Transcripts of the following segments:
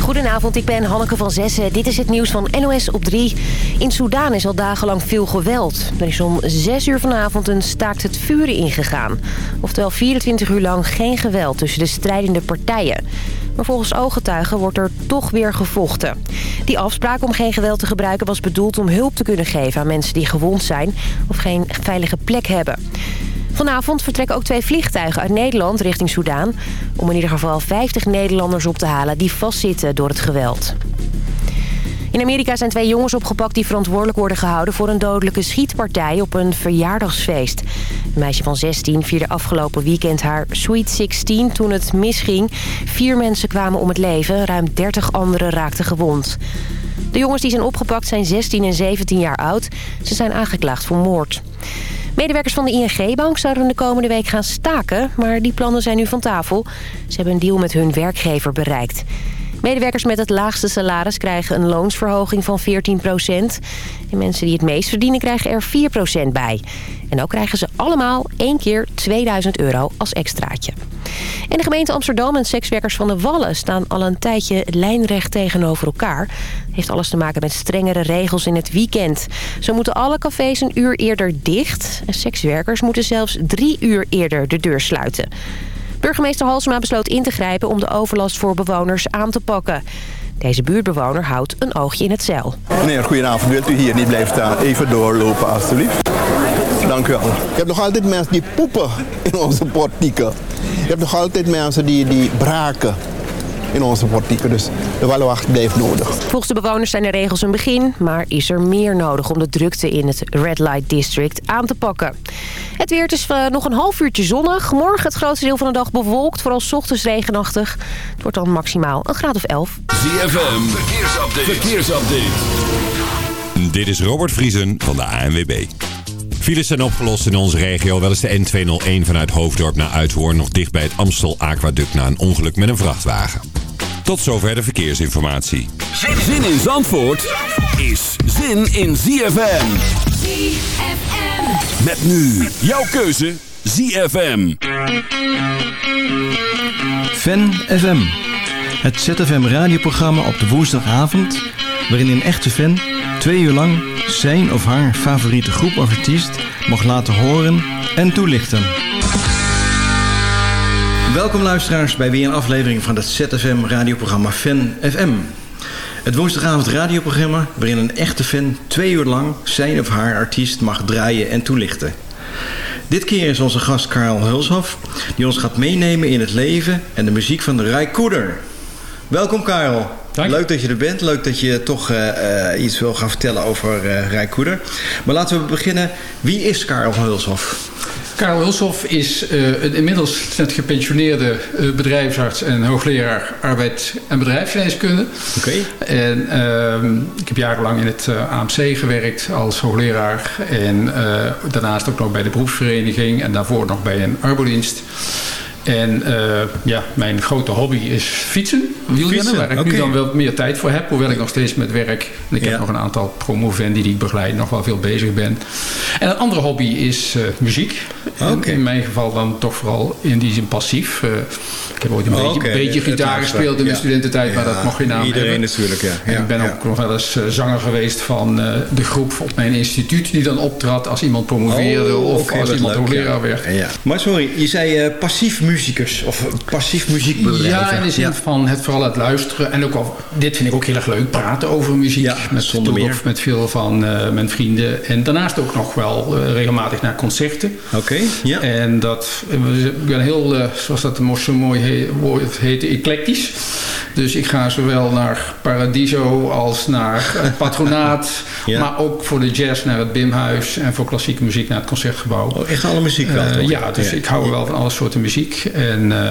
Goedenavond, ik ben Hanneke van Zessen. Dit is het nieuws van NOS op 3. In Soedan is al dagenlang veel geweld. Er is om 6 uur vanavond een staakt het vuren ingegaan. Oftewel 24 uur lang geen geweld tussen de strijdende partijen. Maar volgens ooggetuigen wordt er toch weer gevochten. Die afspraak om geen geweld te gebruiken was bedoeld om hulp te kunnen geven aan mensen die gewond zijn of geen veilige plek hebben. Vanavond vertrekken ook twee vliegtuigen uit Nederland richting Soudaan... om in ieder geval 50 Nederlanders op te halen die vastzitten door het geweld. In Amerika zijn twee jongens opgepakt die verantwoordelijk worden gehouden... voor een dodelijke schietpartij op een verjaardagsfeest. Een meisje van 16 vierde afgelopen weekend haar Sweet 16 toen het misging. Vier mensen kwamen om het leven, ruim 30 anderen raakten gewond. De jongens die zijn opgepakt zijn 16 en 17 jaar oud. Ze zijn aangeklaagd voor moord. Medewerkers van de ING-bank zouden de komende week gaan staken... maar die plannen zijn nu van tafel. Ze hebben een deal met hun werkgever bereikt. Medewerkers met het laagste salaris krijgen een loonsverhoging van 14 procent. En mensen die het meest verdienen krijgen er 4 procent bij. En ook krijgen ze allemaal één keer 2000 euro als extraatje. En de gemeente Amsterdam en sekswerkers van de Wallen staan al een tijdje lijnrecht tegenover elkaar. heeft alles te maken met strengere regels in het weekend. Zo moeten alle cafés een uur eerder dicht. En sekswerkers moeten zelfs drie uur eerder de deur sluiten. Burgemeester Halsema besloot in te grijpen om de overlast voor bewoners aan te pakken. Deze buurtbewoner houdt een oogje in het zeil. Meneer, goedenavond. Wilt u hier niet blijven staan? Even doorlopen, alstublieft. Dank u wel. Je hebt nog altijd mensen die poepen in onze portieken. Je hebt nog altijd mensen die, die braken in onze portieken. Dus de wallenwacht blijft nodig. Volgens de bewoners zijn de regels een begin... maar is er meer nodig om de drukte in het Red Light District aan te pakken. Het weer is uh, nog een half uurtje zonnig. Morgen het grootste deel van de dag bewolkt, vooral ochtends regenachtig. Het wordt dan maximaal een graad of 11. ZFM, verkeersupdate. verkeersupdate. Dit is Robert Vriesen van de ANWB. Files zijn opgelost in onze regio. Wel is de N201 vanuit Hoofddorp naar Uithoorn nog dicht bij het Amstel Aquaduct na een ongeluk met een vrachtwagen. Tot zover de verkeersinformatie. Zin in Zandvoort is zin in ZFM. ZFM. Met nu jouw keuze ZFM. Fan FM. Het ZFM radioprogramma op de woensdagavond... waarin een echte fan twee uur lang zijn of haar favoriete groep of artiest... mag laten horen en toelichten. Welkom luisteraars bij weer een aflevering van het ZFM radioprogramma Fan FM. Het woensdagavond radioprogramma waarin een echte fan twee uur lang zijn of haar artiest mag draaien en toelichten. Dit keer is onze gast Karel Hulshoff die ons gaat meenemen in het leven en de muziek van de Rai Koeder. Welkom Karel. Dank. Leuk dat je er bent. Leuk dat je toch uh, uh, iets wil gaan vertellen over uh, Rai Koeder. Maar laten we beginnen. Wie is Karel Hulshoff? Karel Hulshoff is uh, een inmiddels net gepensioneerde uh, bedrijfsarts en hoogleraar arbeid- en bedrijfsgeneeskunde. Oké. Okay. En uh, ik heb jarenlang in het AMC gewerkt als hoogleraar. En daarnaast ook nog bij de beroepsvereniging en daarvoor nog bij een arbodienst. En uh, ja, mijn grote hobby is fietsen, wielrennen, waar ik okay. nu dan wel meer tijd voor heb. Hoewel ik nog steeds met werk, en ik ja. heb nog een aantal promovendi die ik begeleid, nog wel veel bezig ben. En een andere hobby is uh, muziek. Okay. In mijn geval dan toch vooral in die zin passief. Uh, ik heb ooit een beetje, okay. beetje gitaar gespeeld in ja. de studententijd, maar dat mocht je naam Iedereen hebben. natuurlijk, ja. En ik ben ook nog wel eens zanger geweest van de groep op mijn instituut die dan optrad als iemand promoveerde oh, of als iemand hoogleraar werd. Maar sorry, je zei passief muziekers of passief muziekbedrijven. Ja, in de zin ja. van het vooral het luisteren. En ook al, dit vind ik ook heel erg leuk, praten over muziek. Ja, met, zonder meer. Of met veel van uh, mijn vrienden. En daarnaast ook nog wel uh, regelmatig naar concerten. Oké, okay, ja. En dat, ik ben heel, uh, zoals dat zo mooi he, woord heet, eclectisch. Dus ik ga zowel naar Paradiso als naar het patronaat. ja. Maar ook voor de jazz naar het Bimhuis. En voor klassieke muziek naar het Concertgebouw. Oh, echt alle muziek wel, Ja, dus ik hou wel van alle soorten muziek. En, uh,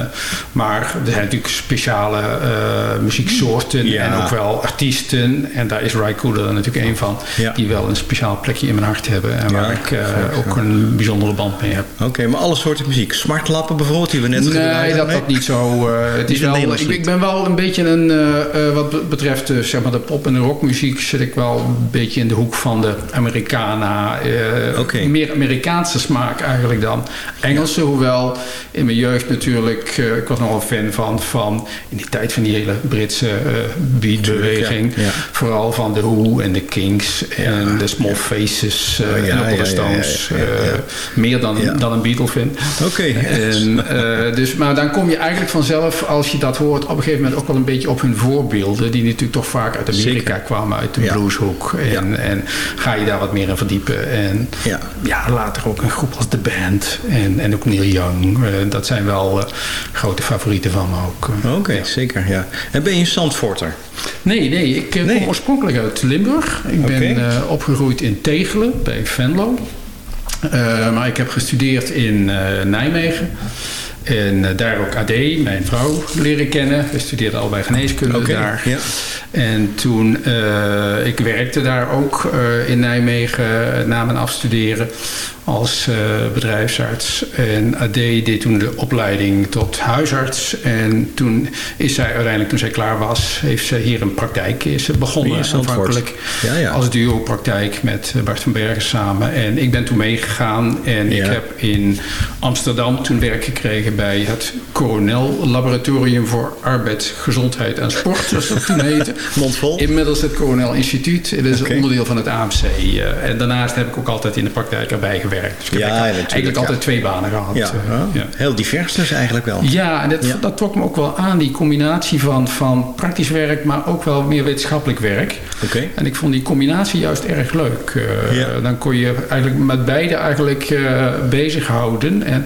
maar er zijn natuurlijk speciale uh, muzieksoorten. Ja. En ook wel artiesten. En daar is Ry Cooder er natuurlijk een van. Die wel een speciaal plekje in mijn hart hebben. En waar ik ook een bijzondere band mee heb. Oké, okay, maar alle soorten muziek. Smartlappen bijvoorbeeld, die we net Nee, dat, dat niet zo. het is wel, ik, ik ben wel een beetje een, wat betreft zeg maar de pop- en de rockmuziek zit ik wel een beetje in de hoek van de Americana. eh. Meer Amerikaanse smaak eigenlijk dan Engelse. Hoewel in mijn jeugd natuurlijk, eh, ik was nogal een fan van, van in die tijd van die hele Britse eh beatbeweging. ja, ja. Vooral van de Who en de Kings en de Small Faces eh, Oh, ja, en de Stones. meer dan, dan een Beatle fan. Oké. Eh, dus, maar dan kom je eigenlijk vanzelf, als je dat hoort, op een gegeven moment ook wel een beetje op hun voorbeelden. Die natuurlijk toch vaak uit Amerika Zeker. kwamen, uit de blueshoek. En, en ga je daar wat meer in verdiepen. En Ja. later ook een groep als The Band en, en ook Neil Young. Dat zijn wel eh, grote favorieten van me ook. Oké, Ja. zeker, ja. En ben je een Zandvoorter? Nee, nee, ik eh, Nee. kom oorspronkelijk uit Limburg. Ik ben eh, opgegroeid in Tegelen bij Venlo. Eh, maar ik heb gestudeerd in eh, Nijmegen. En daar ook AD, mijn vrouw, leren kennen. We studeerden al bij geneeskunde daar. ja. En toen, eh, ik werkte daar ook eh, in Nijmegen na mijn afstuderen als eh, bedrijfsarts. En AD deed toen de opleiding tot huisarts. En toen is zij uiteindelijk, toen zij klaar was, heeft ze hier een praktijk is ze begonnen. Zandvoort. aanvankelijk Ja, ja. als duo-praktijk met eh, Bart van Bergen samen. En ik ben toen meegegaan en Ja. ik heb in Amsterdam toen werk gekregen bij het Coronel Laboratorium voor Arbeid, Gezondheid en Sport, zoals dat toen heette. Mondvol? Inmiddels het Coronel Instituut. Het is onderdeel van het AMC. eh, en daarnaast heb ik ook altijd in de praktijk erbij gewerkt. Dus ik heb Ja, eigenlijk, altijd twee banen gehad. Ja, eh, ja. heel divers dus eigenlijk wel. Ja, en dat, dat trok me ook wel aan, die combinatie van, van praktisch werk, maar ook wel meer wetenschappelijk werk. Oké. En ik vond die combinatie juist erg leuk. Eh. Dan kon je eigenlijk met beide eigenlijk eh, bezighouden. En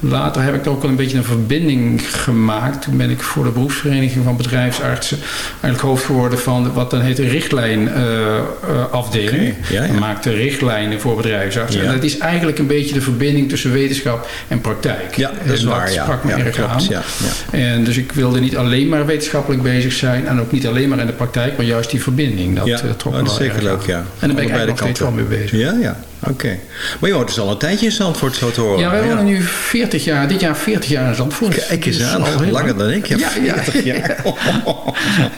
later heb ik er ook wel een beetje een verbinding gemaakt. Toen ben ik voor de beroepsvereniging van bedrijfsartsen eigenlijk hoofd geworden van wat dan heet de richtlijnafdeling. Oké, ja, maakten richtlijnen voor bedrijfsartsen. Ja. En dat is eigenlijk een beetje de verbinding tussen wetenschap en praktijk. Ja, dat is En waar, ja. sprak me Ja, erg klopt, aan. ja, En dus ik wilde niet alleen maar wetenschappelijk bezig zijn en ook niet alleen maar in de praktijk, maar juist die verbinding. Dat ja, eh, trok oh, me dat is wel zeker erg leuk, aan. ja. En daar ben ik eigenlijk nog steeds wel mee bezig. Ja, ja. Oké. Maar je woont dus al een tijdje in Zandvoort, zo te horen. Ja, wij wonen nu 40 jaar, dit jaar 40 jaar in Zandvoort. Kijk eens aan, al langer lang. dan ik. Ja, Ja, ja. 40 jaar.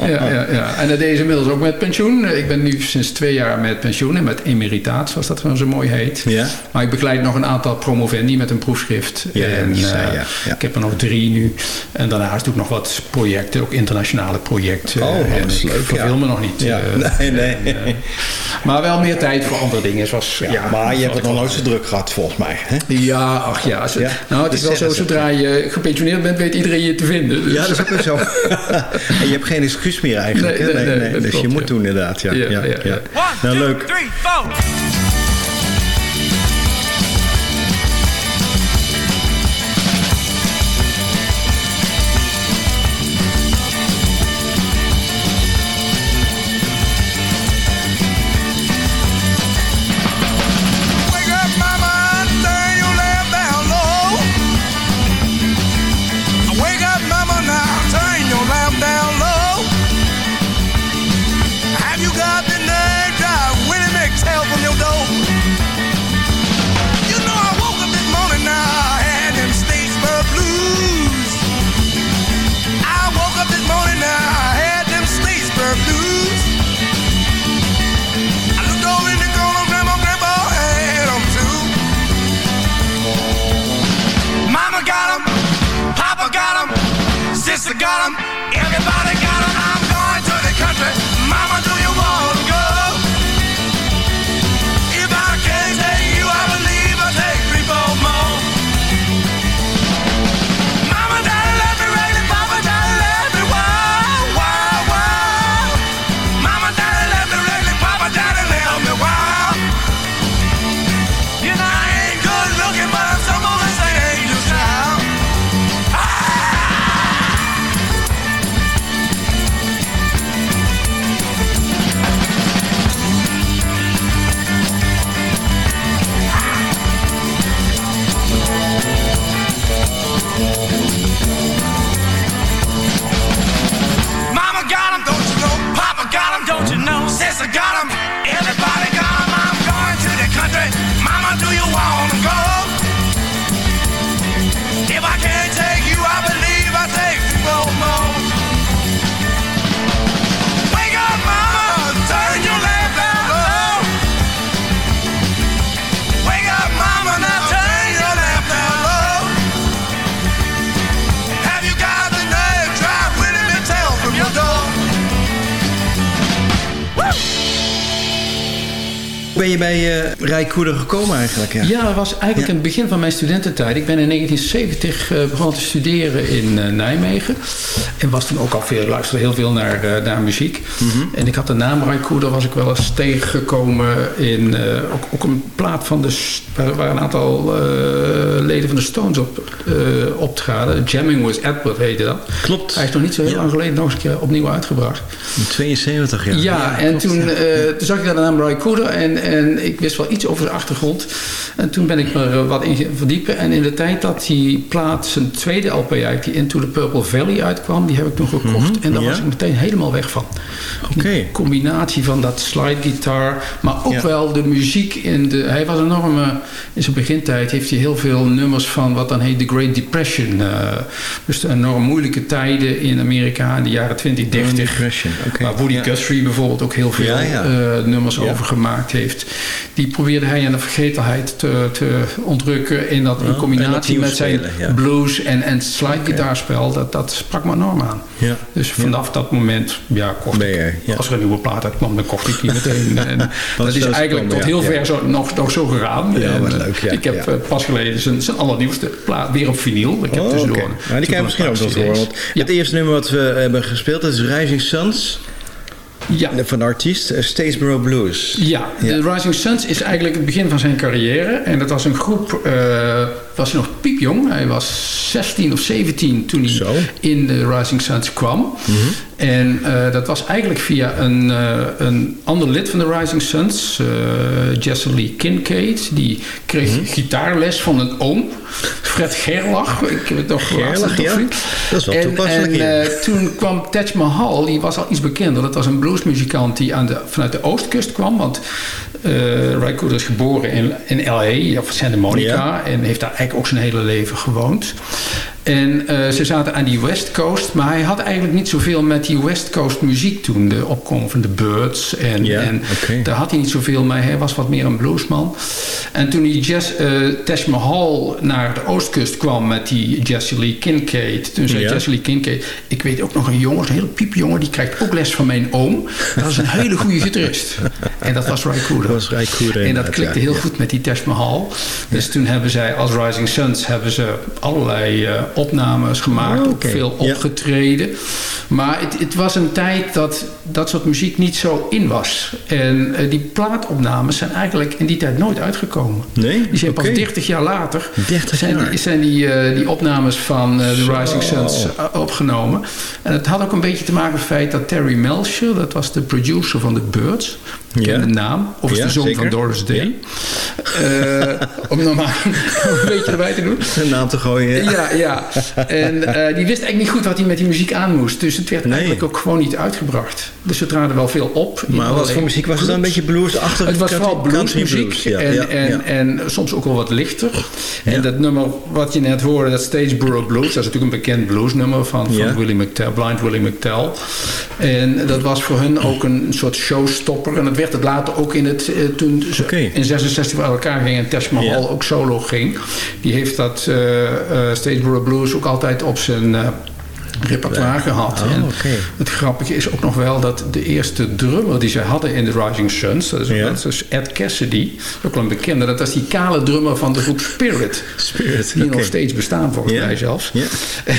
Ja, ja, ja. En dat deed ze inmiddels ook met pensioen. Ik ben nu sinds twee jaar met pensioen en met emeritaat, zoals dat zo mooi heet. Ja. Maar ik begeleid nog een aantal promovendi met een proefschrift. Ja, ja, en, eh, je, ja. Ik heb er nog drie nu. En daarnaast doe ik nog wat projecten, ook internationale projecten. Oh, dat is ik leuk, verveel ja. me nog niet. Ja, eh, nee, nee. en, eh, maar wel meer tijd voor andere dingen. Zoals, ja, Ja, maar je hebt het nog al- nooit zo druk gehad, volgens mij. Hè? Ja, ach ja. Zo- Ja, Nou, het is wel zo, zodra je gepensioneerd bent, weet iedereen je te vinden. Dus- Ja, dat is ook weer zo. en je hebt geen excuus meer eigenlijk. Nee, hè? nee, nee, dus je moet ja. doen inderdaad. Ja, ja, Ja, ja, ja, ja. Nou, leuk. three, je bij uh, gekomen eigenlijk? Ja, ja dat was eigenlijk ja. het begin van mijn studententijd. Ik ben in 1970 uh, begonnen te studeren in uh, Nijmegen. En was toen ook al veel, luisterde heel veel naar, naar muziek. Mm -hmm. En ik had de naam Rijkoeder was ik wel eens tegengekomen in ook, ook, een plaat van de... waar, waar een aantal leden van de Stones op optraden. Jamming with Edward heette dat. Klopt. Hij is nog niet zo heel lang geleden nog eens een keer opnieuw uitgebracht. In 72 jaar. Ja, ja en klopt, toen, toen zag ik daar de naam Cooder en, en ik wist wel iets over de achtergrond. En toen ben ik me wat in verdiepen. En in de tijd dat die plaat zijn tweede LP uit, die Into the Purple Valley uitkwam, die heb ik toen gekocht. Mm -hmm, en daar ja. was ik meteen helemaal weg van. Oké. Okay. combinatie van dat slide guitar, maar ook ja. wel de muziek in de... Hij was enorm, uh, in zijn begintijd heeft hij heel veel nummers van wat dan heet de Great Depression. Uh, dus de enorm moeilijke tijden in Amerika in de jaren 20, 30. Depression, okay. Waar Woody Guthrie bijvoorbeeld ook heel veel uh, nummers over gemaakt heeft. Die probeerde hij aan de vergetelheid te, te ontrukken in dat in combinatie met zijn blues en, en slide-gitaarspel. Dat, dat sprak me enorm aan. Dus vanaf dat moment ja, kocht als er een nieuwe plaat uitkwam, dan kocht ik die meteen. en dat is eigenlijk tot heel ver zo, nog, nog zo gegaan. Ja, en, leuk, ik heb uh, pas geleden zijn, zijn allernieuwste plaat weer op vinyl. Ik heb oh, tussendoor. Okay. Maar die kan je misschien ook nog horen. Het eerste nummer wat we hebben gespeeld is Rising Suns. Ja. Van de artiest uh, Statesboro Blues. Ja, ja, de Rising Suns is eigenlijk het begin van zijn carrière. En dat was een groep, uh, was hij nog piepjong. Hij was 16 of 17 toen hij Zo. in de Rising Suns kwam. Mm -hmm. En uh, dat was eigenlijk via een, een ander lid van de Rising Suns, Jesse Lee Kincaid. Die kreeg mm -hmm. gitaarles van een oom, Fred Gerlach. Ik heb het nog Gerlach, ja. Dat is wel en, toepasselijk. En toen kwam Taj Mahal, die was al iets bekender. Dat was een bluesmuzikant die aan de, vanuit de oostkust kwam. Want uh, Ray Cooder is geboren in, in L.A., of Santa Monica. En heeft daar ook zijn hele leven gewoond. En uh, ze zaten aan die West Coast. Maar hij had eigenlijk niet zoveel met die West Coast muziek toen. De opkomst van de Birds. En, en okay. daar had hij niet zoveel mee. Hij was wat meer een bluesman. En toen die jazz, uh, Taj Mahal naar de oostkust kwam met die Jesse Lee Kincaid. Toen zei. Jesse Lee Kincaid... Ik weet ook nog een jongen, een hele piepjongen. Die krijgt ook les van mijn oom. Dat is een hele goede gitarist. En dat was Ray Cooder. Dat was Ray Cooder, En dat klikte heel goed met die Taj Mahal. Dus toen hebben zij als Rising Suns... hebben ze allerlei uh, opnames gemaakt. Oh, Ook veel Ja. opgetreden. Maar het, het was een tijd dat dat soort muziek niet zo in was. En uh, die plaatopnames zijn eigenlijk in die tijd nooit uitgekomen. Nee? Die zijn pas 30 jaar later 30 zijn, jaar. Die, zijn die, uh, die opnames van uh, The. Rising Suns opgenomen. En het had ook een beetje te maken met het feit dat Terry Melcher, dat was de producer van The Birds, ik ken Ja. de naam, of is Ja, de zoon van Doris Day. Om nog maar een beetje erbij te doen. Een naam te gooien. Ja, ja. En uh, die wist eigenlijk niet goed wat hij met die muziek aan moest. Dus het werd Nee. eigenlijk ook gewoon niet uitgebracht. Dus ze traden wel veel op. Maar wat voor muziek was het dan? Een beetje bluesachtig? Het was vooral bluesmuziek blues, ja, en, en, ja. en soms ook wel wat lichter. Ja. En dat nummer wat je net hoorde, dat Stageboro Blues, dat is natuurlijk een bekend bluesnummer van, van. Willie McTell, Blind Willie McTell. En dat was voor hun ook een soort showstopper. En dat werd het later ook in het, eh, toen ze in 66 bij elkaar gingen en Taj Mahal ook solo ging. Die heeft dat eh eh, Stageboro Blues ook altijd op zijn... repertoire gehad. Oh. Het grappige is ook nog wel dat de eerste drummer die zij hadden in de Rising Suns, dat is, Ja. dat is Ed Cassidy, ook wel een bekende, dat was die kale drummer van de groep Spirit. Spirit, Die nog steeds bestaan volgens Ja. mij zelfs. Ja. En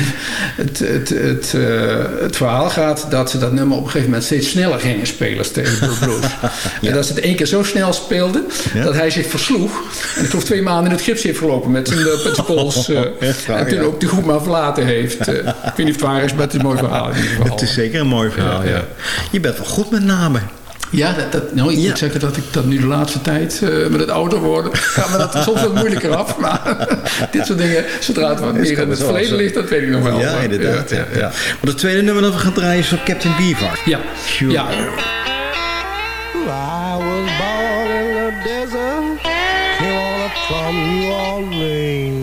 het, het, het, eh, het verhaal gaat dat ze dat nummer op een gegeven moment steeds sneller gingen spelen, Steve Blues. En dat ze het één keer zo snel speelden, Ja. dat hij zich versloeg. En geloof twee maanden in het gips heeft gelopen met zijn, eh, met zijn pols. eh, en toen ja. ook de groep maar verlaten heeft. Ik weet niet of het waar is, maar het is een mooi verhaal. Het is zeker een mooi verhaal, Ja. Je bent wel goed met namen. Ja, dat, dat, nou, ik Ja. moet zeggen dat ik dat nu de laatste tijd eh, met het ouder worden... gaat me dat soms wat moeilijker af. Maar dit soort dingen, zodra het wat meer in het zo, verleden zo. ligt... dat weet ik nog wel. Ja, Maar, inderdaad. Ja, Ja, ja, ja. Maar het tweede nummer dat we gaan draaien is van Captain Beefheart. ja. Sure. ja. I was born in the desert, came on up from New Orleans.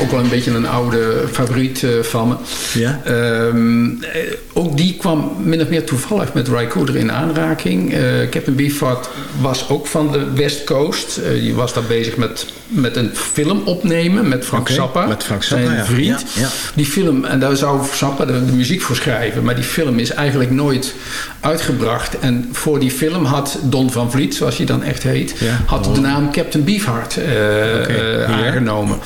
Ook, wel een beetje een oude favoriet eh, van me. Ja? Ehm, eh, ook die kwam min of meer toevallig met Ry Cooder in aanraking. Eh, Captain Beefheart was ook van de West Coast. Die was daar bezig met, met een film opnemen met Frank Zappa. met Frank Zappa, zijn ja. vriend. Ja, ja. Die film, en daar zou Zappa de, de muziek voor schrijven. Maar die film is eigenlijk nooit uitgebracht. En voor die film had Don van Vliet, zoals hij dan echt heet... Had de naam Captain Beefheart eh, eh, aangenomen.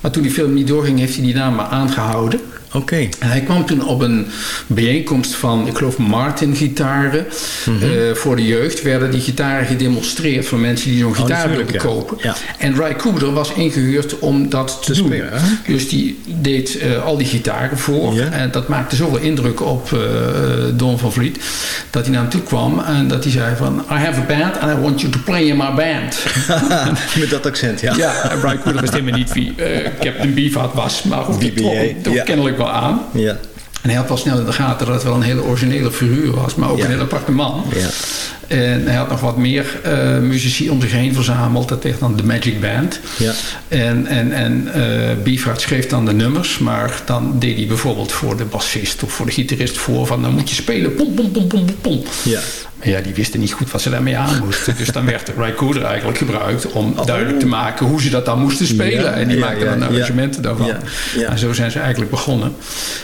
Maar toen die film niet doorging, heeft hij die naam maar aangehouden. Oké. Hij kwam toen op een bijeenkomst van, ik geloof, Martin-gitaren. Mhm. Eh, voor de jeugd werden die gitaren gedemonstreerd voor mensen die zo'n gitaar wilden Oh, kopen. Ja. En Ry Cooder was ingehuurd om dat te, doen. spelen? Dus die deed eh, al die gitaren voor. En dat maakte zoveel indruk op eh, Don van Vliet. Dat hij naar hem toe kwam en dat hij zei van... I have a band and I want you to play in my band. Met dat accent, ja. ja, en Ry Cooder wist helemaal niet wie Captain Beefheart was. Maar goed, trok Ja. kennelijk wel aan. Ja. En hij had wel snel in de gaten dat het wel een hele originele figuur was, maar ook Ja. een hele aparte man. Ja. En hij had nog wat meer eh, muzici om zich heen verzameld. Dat werd dan de Magic Band. Ja. En, en, en Beefheart schreef dan de nummers, maar dan deed hij bijvoorbeeld voor de bassist of voor de gitarist voor van dan moet je spelen, pom, pom, pom, pom, pom. Ja. Maar ja, die wisten niet goed wat ze daarmee aan moesten. Dus dan werd Ry Cooder eigenlijk gebruikt om duidelijk te maken hoe ze dat dan moesten spelen. Ja, en die ja, maakte ja, dan arrangementen daarvan. En zo zijn ze eigenlijk begonnen.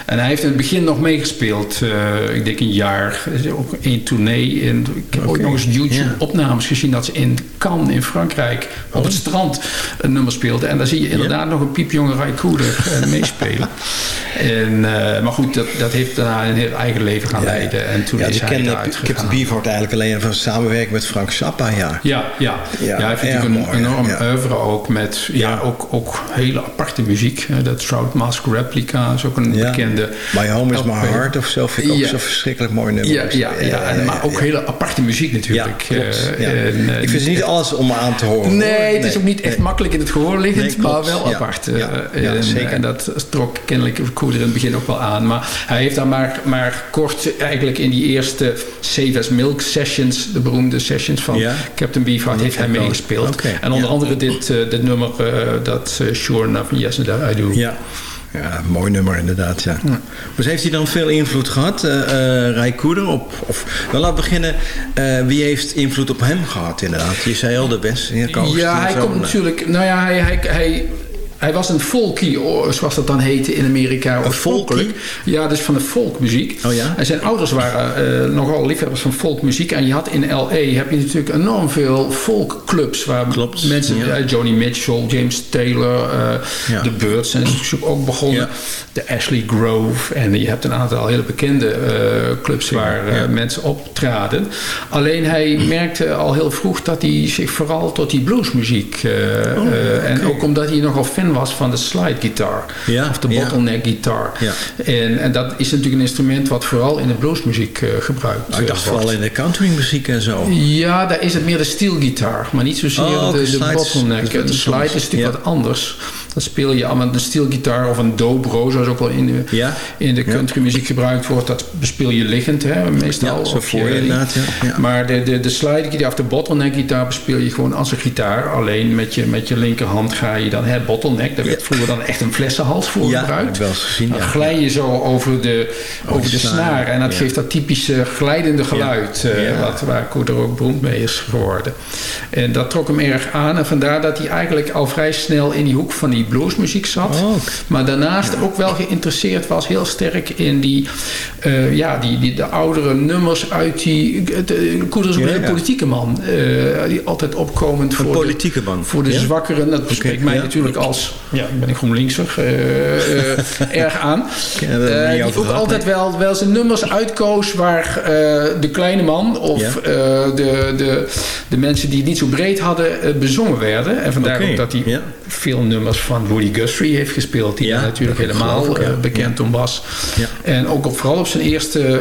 En hij heeft in het begin nog meegespeeld. eh, ik denk een jaar. Ook één tournee. In, ik heb ooit nog eens YouTube-opnames gezien... dat ze in Cannes in Frankrijk op het strand een nummer speelden. En daar zie je inderdaad nog een piepjonge Cooder eh, meespelen. En, eh, maar goed, dat, dat heeft daarna een heel eigen leven gaan leiden. En toen ja, is dus ik hij eruit Captain gegaan. Beefheart eigenlijk alleen van samenwerken met Frank Zappa, ja. Ja, ja. Ja, hij heeft natuurlijk een enorm oeuvre ook met ja, ook, ook hele aparte muziek. Dat Trout Mask Replica is ook een bekende. My Home is My. Heart of zo vind ik ook zo'n verschrikkelijk mooi nummer. Ja, ja, ja, maar ook hele aparte muziek Natuurlijk. Eh, Ja. en, eh, ik vind ze niet alles om aan te horen. Nee, hoor. het is ook niet echt makkelijk in het gehoor liggend, Nee, maar wel apart. Eh, en, zeker. en dat trok kennelijk Koerder in het begin ook wel aan. Maar hij heeft daar maar, maar kort eigenlijk in die eerste Save as Milk sessions, de beroemde sessions van. Captain Beefheart, heeft hij meegespeeld. En onder andere dit, eh, dit nummer, eh, dat eh, Sure Enough, Yes and I Do. Ja. Ja, mooi nummer inderdaad, ja. Dus heeft hij dan veel invloed gehad, eh eh, Cooder, op... Of, nou, laten we beginnen. eh, wie heeft invloed op hem gehad inderdaad? Je zei al de best. Ja, hij komt natuurlijk. Nou ja, hij, hij, hij, hij was een folkie, oh, zoals dat dan heette in Amerika. oorspronkelijk. Ja, dus van de folkmuziek. Oh ja? En zijn ouders waren eh, nogal liefhebbers van folkmuziek. En je had in L.A. heb je natuurlijk enorm veel folkclubs. Waar Klopt, mensen, ja. eh, Joni Mitchell, James Taylor, Ja. The Birds zijn natuurlijk ook begonnen. Ja. De Ashley Grove. En je hebt een aantal hele bekende clubs waar mensen optraden. Alleen hij merkte al heel vroeg dat hij zich vooral tot die bluesmuziek... Oh, En ook omdat hij nogal fan was van de slide guitar. Ja, Of de bottleneck guitar. Ja. En, en dat is natuurlijk een instrument wat vooral in de bluesmuziek eh, gebruikt Nou, ik dacht eh, wordt. vooral in de countrymuziek en zo. Ja, daar is het meer de steelgitaar, maar niet zozeer Oh, de, de bottleneck. dus De is slide is natuurlijk wat anders. Dat speel je met een steelgitaar of een dobro, zoals ook wel in de, Ja. in de countrymuziek gebruikt wordt. Dat bespeel je liggend, hè, meestal. Ja, zo voor je inderdaad, ja. Ja. Maar de, de, de slide of de bottleneck gitaar bespeel je gewoon als een gitaar. Alleen met je, met je linkerhand ga je dan, hè, bottleneck, daar werd vroeger dan echt een flessenhals voor Ja, gebruikt. wel gezien, Dan ja. glij je zo over de, over de de snaar, snaar. En dat geeft dat typische glijdende geluid. eh, wat, waar Koeder ook beroemd mee is geworden. En dat trok hem erg aan. En vandaar dat hij eigenlijk al vrij snel in die hoek van die bluesmuziek zat. Oh. Maar daarnaast ook wel geïnteresseerd was heel sterk in die, eh, ja, die, die, de oudere nummers uit die... de- Koeder is een hele politieke man. eh, die altijd opkomend Een voor politieke de, man. Voor de Ja? zwakkeren. Dat spreekt mij ja. natuurlijk als... Ja, ben ik GroenLinkser. eh eh, erg aan. Ja, Eh, die ook gehad, altijd wel, wel zijn nummers uitkoos waar de kleine man of Ja. de, de, de mensen die het niet zo breed hadden bezongen werden. En vandaar ook dat hij ja. veel nummers van Woody Guthrie heeft gespeeld, die Ja, natuurlijk helemaal ik, ja. bekend om was. Ja. En ook op, vooral op zijn eerste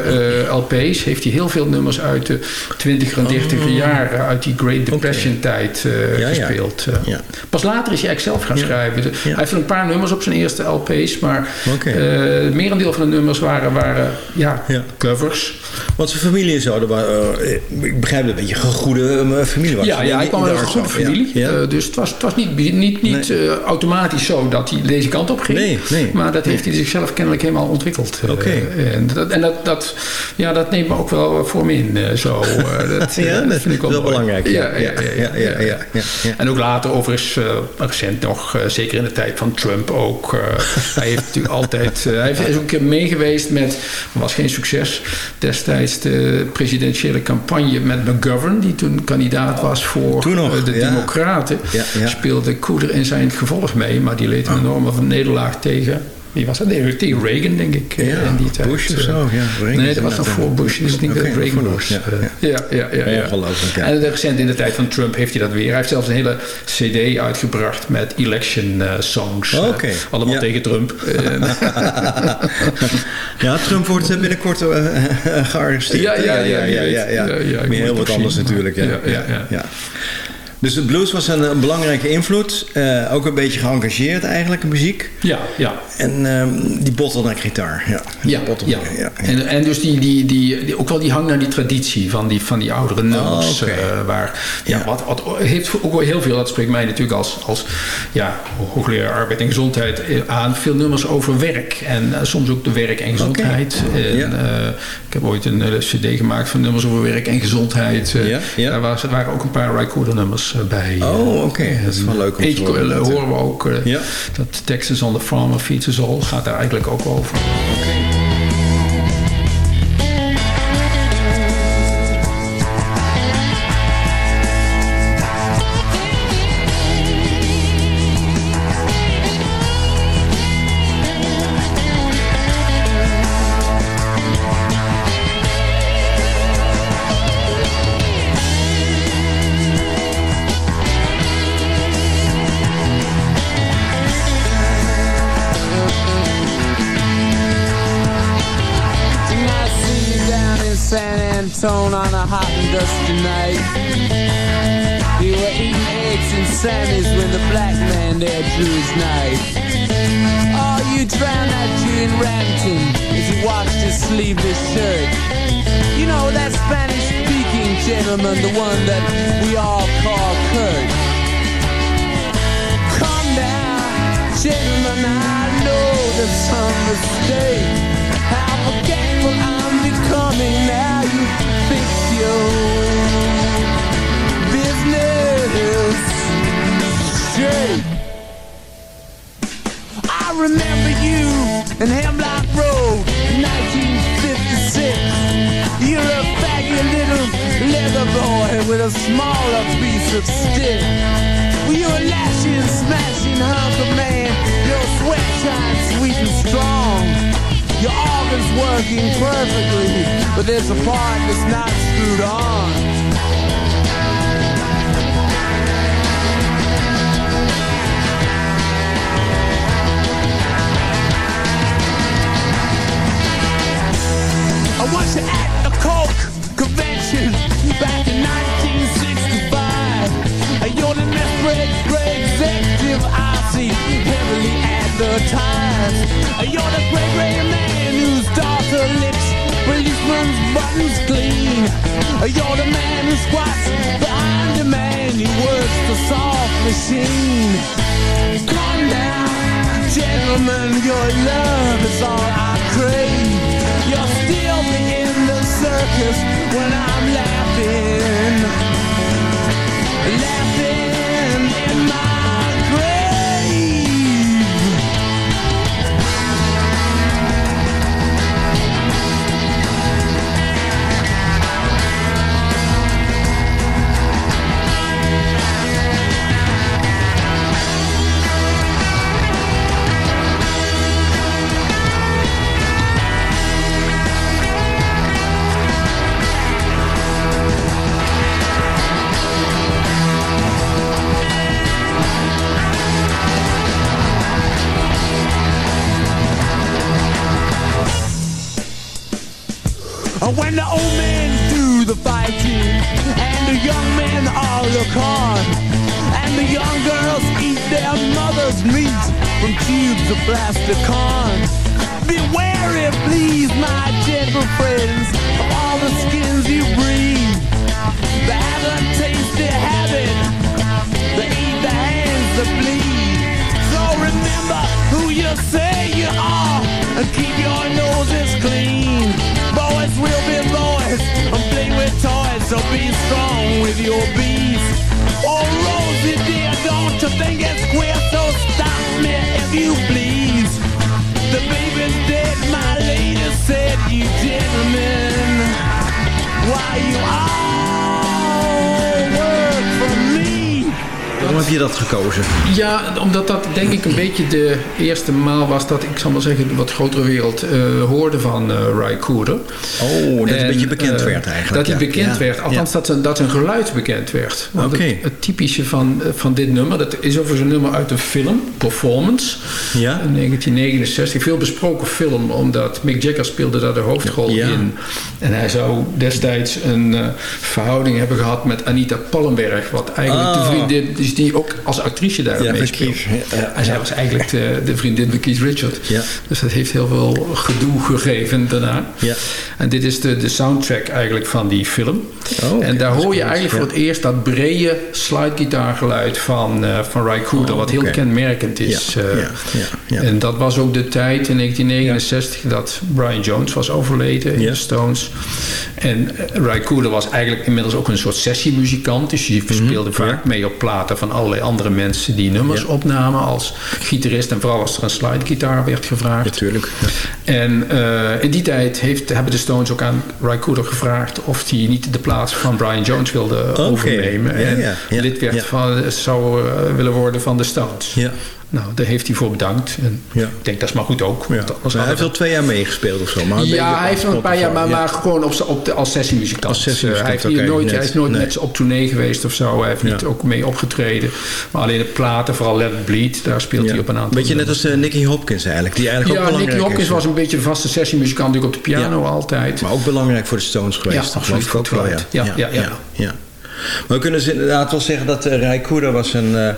LP's heeft hij heel veel nummers uit de 20er en 30er jaren, uit die Great Depression tijd Oh. Ja, ja. gespeeld. Ja. Pas later is hij eigenlijk zelf gaan schrijven. Begrijpen. Hij heeft een paar nummers op zijn eerste LP's, maar Oké. eh, het merendeel van de nummers waren, waren ja, Ja. covers. Want zijn familie zo, dat wa- eh, ik begrijp dat het een beetje een goede eh, familie was. Ja, ja, hij kwam uit een goede ja. familie. Ja. Dus het was, het was niet, niet, niet Nee. automatisch zo dat hij deze kant op ging. Nee, nee. maar dat heeft hij zichzelf kennelijk helemaal ontwikkeld. Oké. en dat, en dat, dat, ja, dat neemt me ook wel voor me in. zo. Dat, Ja, dat vind ik wel wel belangrijk. Ja, ja, ja, ja, ja, ja, ja. En ook later, overigens, recent nog, eh, zeker in de tijd van Trump ook. eh, hij heeft natuurlijk altijd. eh, hij is ook een keer meegeweest met. was geen succes. Destijds de presidentiële campagne met McGovern, die toen kandidaat was voor Toen nog, eh, de ja. Democraten. Ja, ja. Speelde Koeder in zijn gevolg mee, maar die leed een enorme nederlaag tegen. Wie was dat? Tegen Reagan, denk ik. eh, Ja, in die tijd. Bush of eh. zo, ja, Reagan nee, dat was nog voor. Bush. Dus ik denk dat Reagan voor was. Bush, ja, Eh, ja, ja, ja. ja. Ja. En recent in de tijd van Trump heeft hij dat weer. Hij heeft zelfs een hele cd uitgebracht met election songs. Oké, allemaal tegen Trump. Ja, Trump wordt binnenkort gearresteerd. Ja, ja, ja, ja, ja, Meer heel wat anders natuurlijk. Ja, ja. ja. Dus de blues was een, een belangrijke invloed. eh, ook een beetje geëngageerd eigenlijk in muziek. ja, ja. En ehm, die bottleneck gitaar. Ja, Ja, bottleneck, ja. ja, ja. En, en dus die, die, die, die- ook wel die hang naar die traditie van die, van die oudere nummers. oké. eh, waar, ja. Wat, wat heeft ook wel heel veel, dat spreekt mij natuurlijk als, als ja, hoogleraar arbeid en gezondheid eh, aan. Veel nummers over werk. En soms ook de werk en gezondheid. En, eh, ik heb ooit een cd gemaakt van nummers over werk en gezondheid. Ja, ja. Daar waren, waren ook een paar Rycooder nummers eh, bij. Oh, oké. Dat is wel leuk om te horen. eh, horen we ook. eh, Ja. Dat Texas on the Farmer Feeds Us All gaat daar eigenlijk ook over. I mistake. How forgetful I'm becoming now you fix your business straight. I remember you in Hemlock Road in 1956. You're a faggy little leather boy with a smaller piece of stick. You're a lashing, smashing hunk of man. Your sweat shines strong. Your organ's working perfectly, but there's a part that's not screwed on. I watched you at the Coke convention back in 1965. You're the next great, great executive I see heavily advertised. You're the great, great man whose daughter licks policeman's buttons clean. You're the man who squats behind the man who works the soft machine. Calm down, gentlemen, your love is all I crave. You'll still in the circus when I'm laughing When the old men do the fighting and the young men all look on and the young girls eat their mother's meat from tubes of plastic corn. Be wary, please, my gentle friends, of all the skins you breathe. The tasted habit, they eat the hands that bleed. So remember who you say you are and keep your noses clean. Boys will be boys and play with toys, so be strong with your bees. Oh, Rosie dear, don't you think it's queer? So stop me if you please. The baby's dead, my lady said, you gentlemen. Why you all Waarom heb je dat gekozen? Ja, omdat dat denk ik een beetje de eerste maal was dat ik zal maar zeggen de wat grotere wereld eh, hoorde van eh Ry Cooder. Oh, dat het een En, beetje bekend eh, werd eigenlijk. Dat hij ja. bekend Ja. werd. Althans, dat, zijn, dat zijn geluid bekend werd. Want het, het typische van, van dit nummer, dat is overigens een nummer uit een film, Performance. Ja. In 1969. Veel besproken film, omdat Mick Jagger speelde daar de hoofdrol in. En hij zou destijds een verhouding hebben gehad met Anita Pallenberg. Wat eigenlijk de Oh. vriendin is die ook als actrice daar Ja, meespeelt. Ja. En zij was eigenlijk de, de vriendin van Keith Richard. Ja. Dus dat heeft heel veel gedoe gegeven daarna. Ja. En dit is de, de soundtrack eigenlijk van die film. Oh, en daar hoor je eigenlijk voor het eerst dat brede slidegitaargeluid van, eh van Ry Cooder. Oh, wat heel kenmerkend is. Eh. ja, ja, ja. En dat was ook de tijd in 1969 dat Brian Jones was overleden in de Stones. En eh, Ry Cooder was eigenlijk inmiddels ook een soort sessiemuzikant. Dus die speelde vaak mee op platen van allerlei andere mensen die nummers Ja. opnamen als gitarist. En vooral als er een slidegitaar werd gevraagd. Natuurlijk. Ja. En eh, in die tijd heeft, hebben de Stones ook aan Ry Cooder gevraagd of hij niet de plaats van Brian Jones wilde overnemen. En lid werd van, zou eh, willen worden van de Stones. Ja. Nou, daar heeft hij voor bedankt. En Ja. ik denk dat is maar goed ook. Ja. hij heeft wel twee jaar meegespeeld of zo. Maar ja, hij heeft nog een paar jaar, maar, ja. maar gewoon op, op de, als sessiemuzikant. Als sessiemuzikant, Eh, hij, heeft nooit, net. hij is nooit Nee. ze op tournee geweest of zo. Hij heeft niet ook mee opgetreden. Maar alleen de platen, vooral Let It Bleed, daar speelt hij op een aantal Beetje net als eh, Nicky Hopkins eigenlijk. Die eigenlijk ook Ja, Nicky Hopkins is. was een beetje een vaste sessiemuzikant natuurlijk op de piano altijd. Maar ook belangrijk voor de Stones geweest. Ja, absoluut, geloof ik ook wel, ja. Ja, ja, ja. Maar we kunnen ze inderdaad wel zeggen dat uh, Ray Cooder was een eh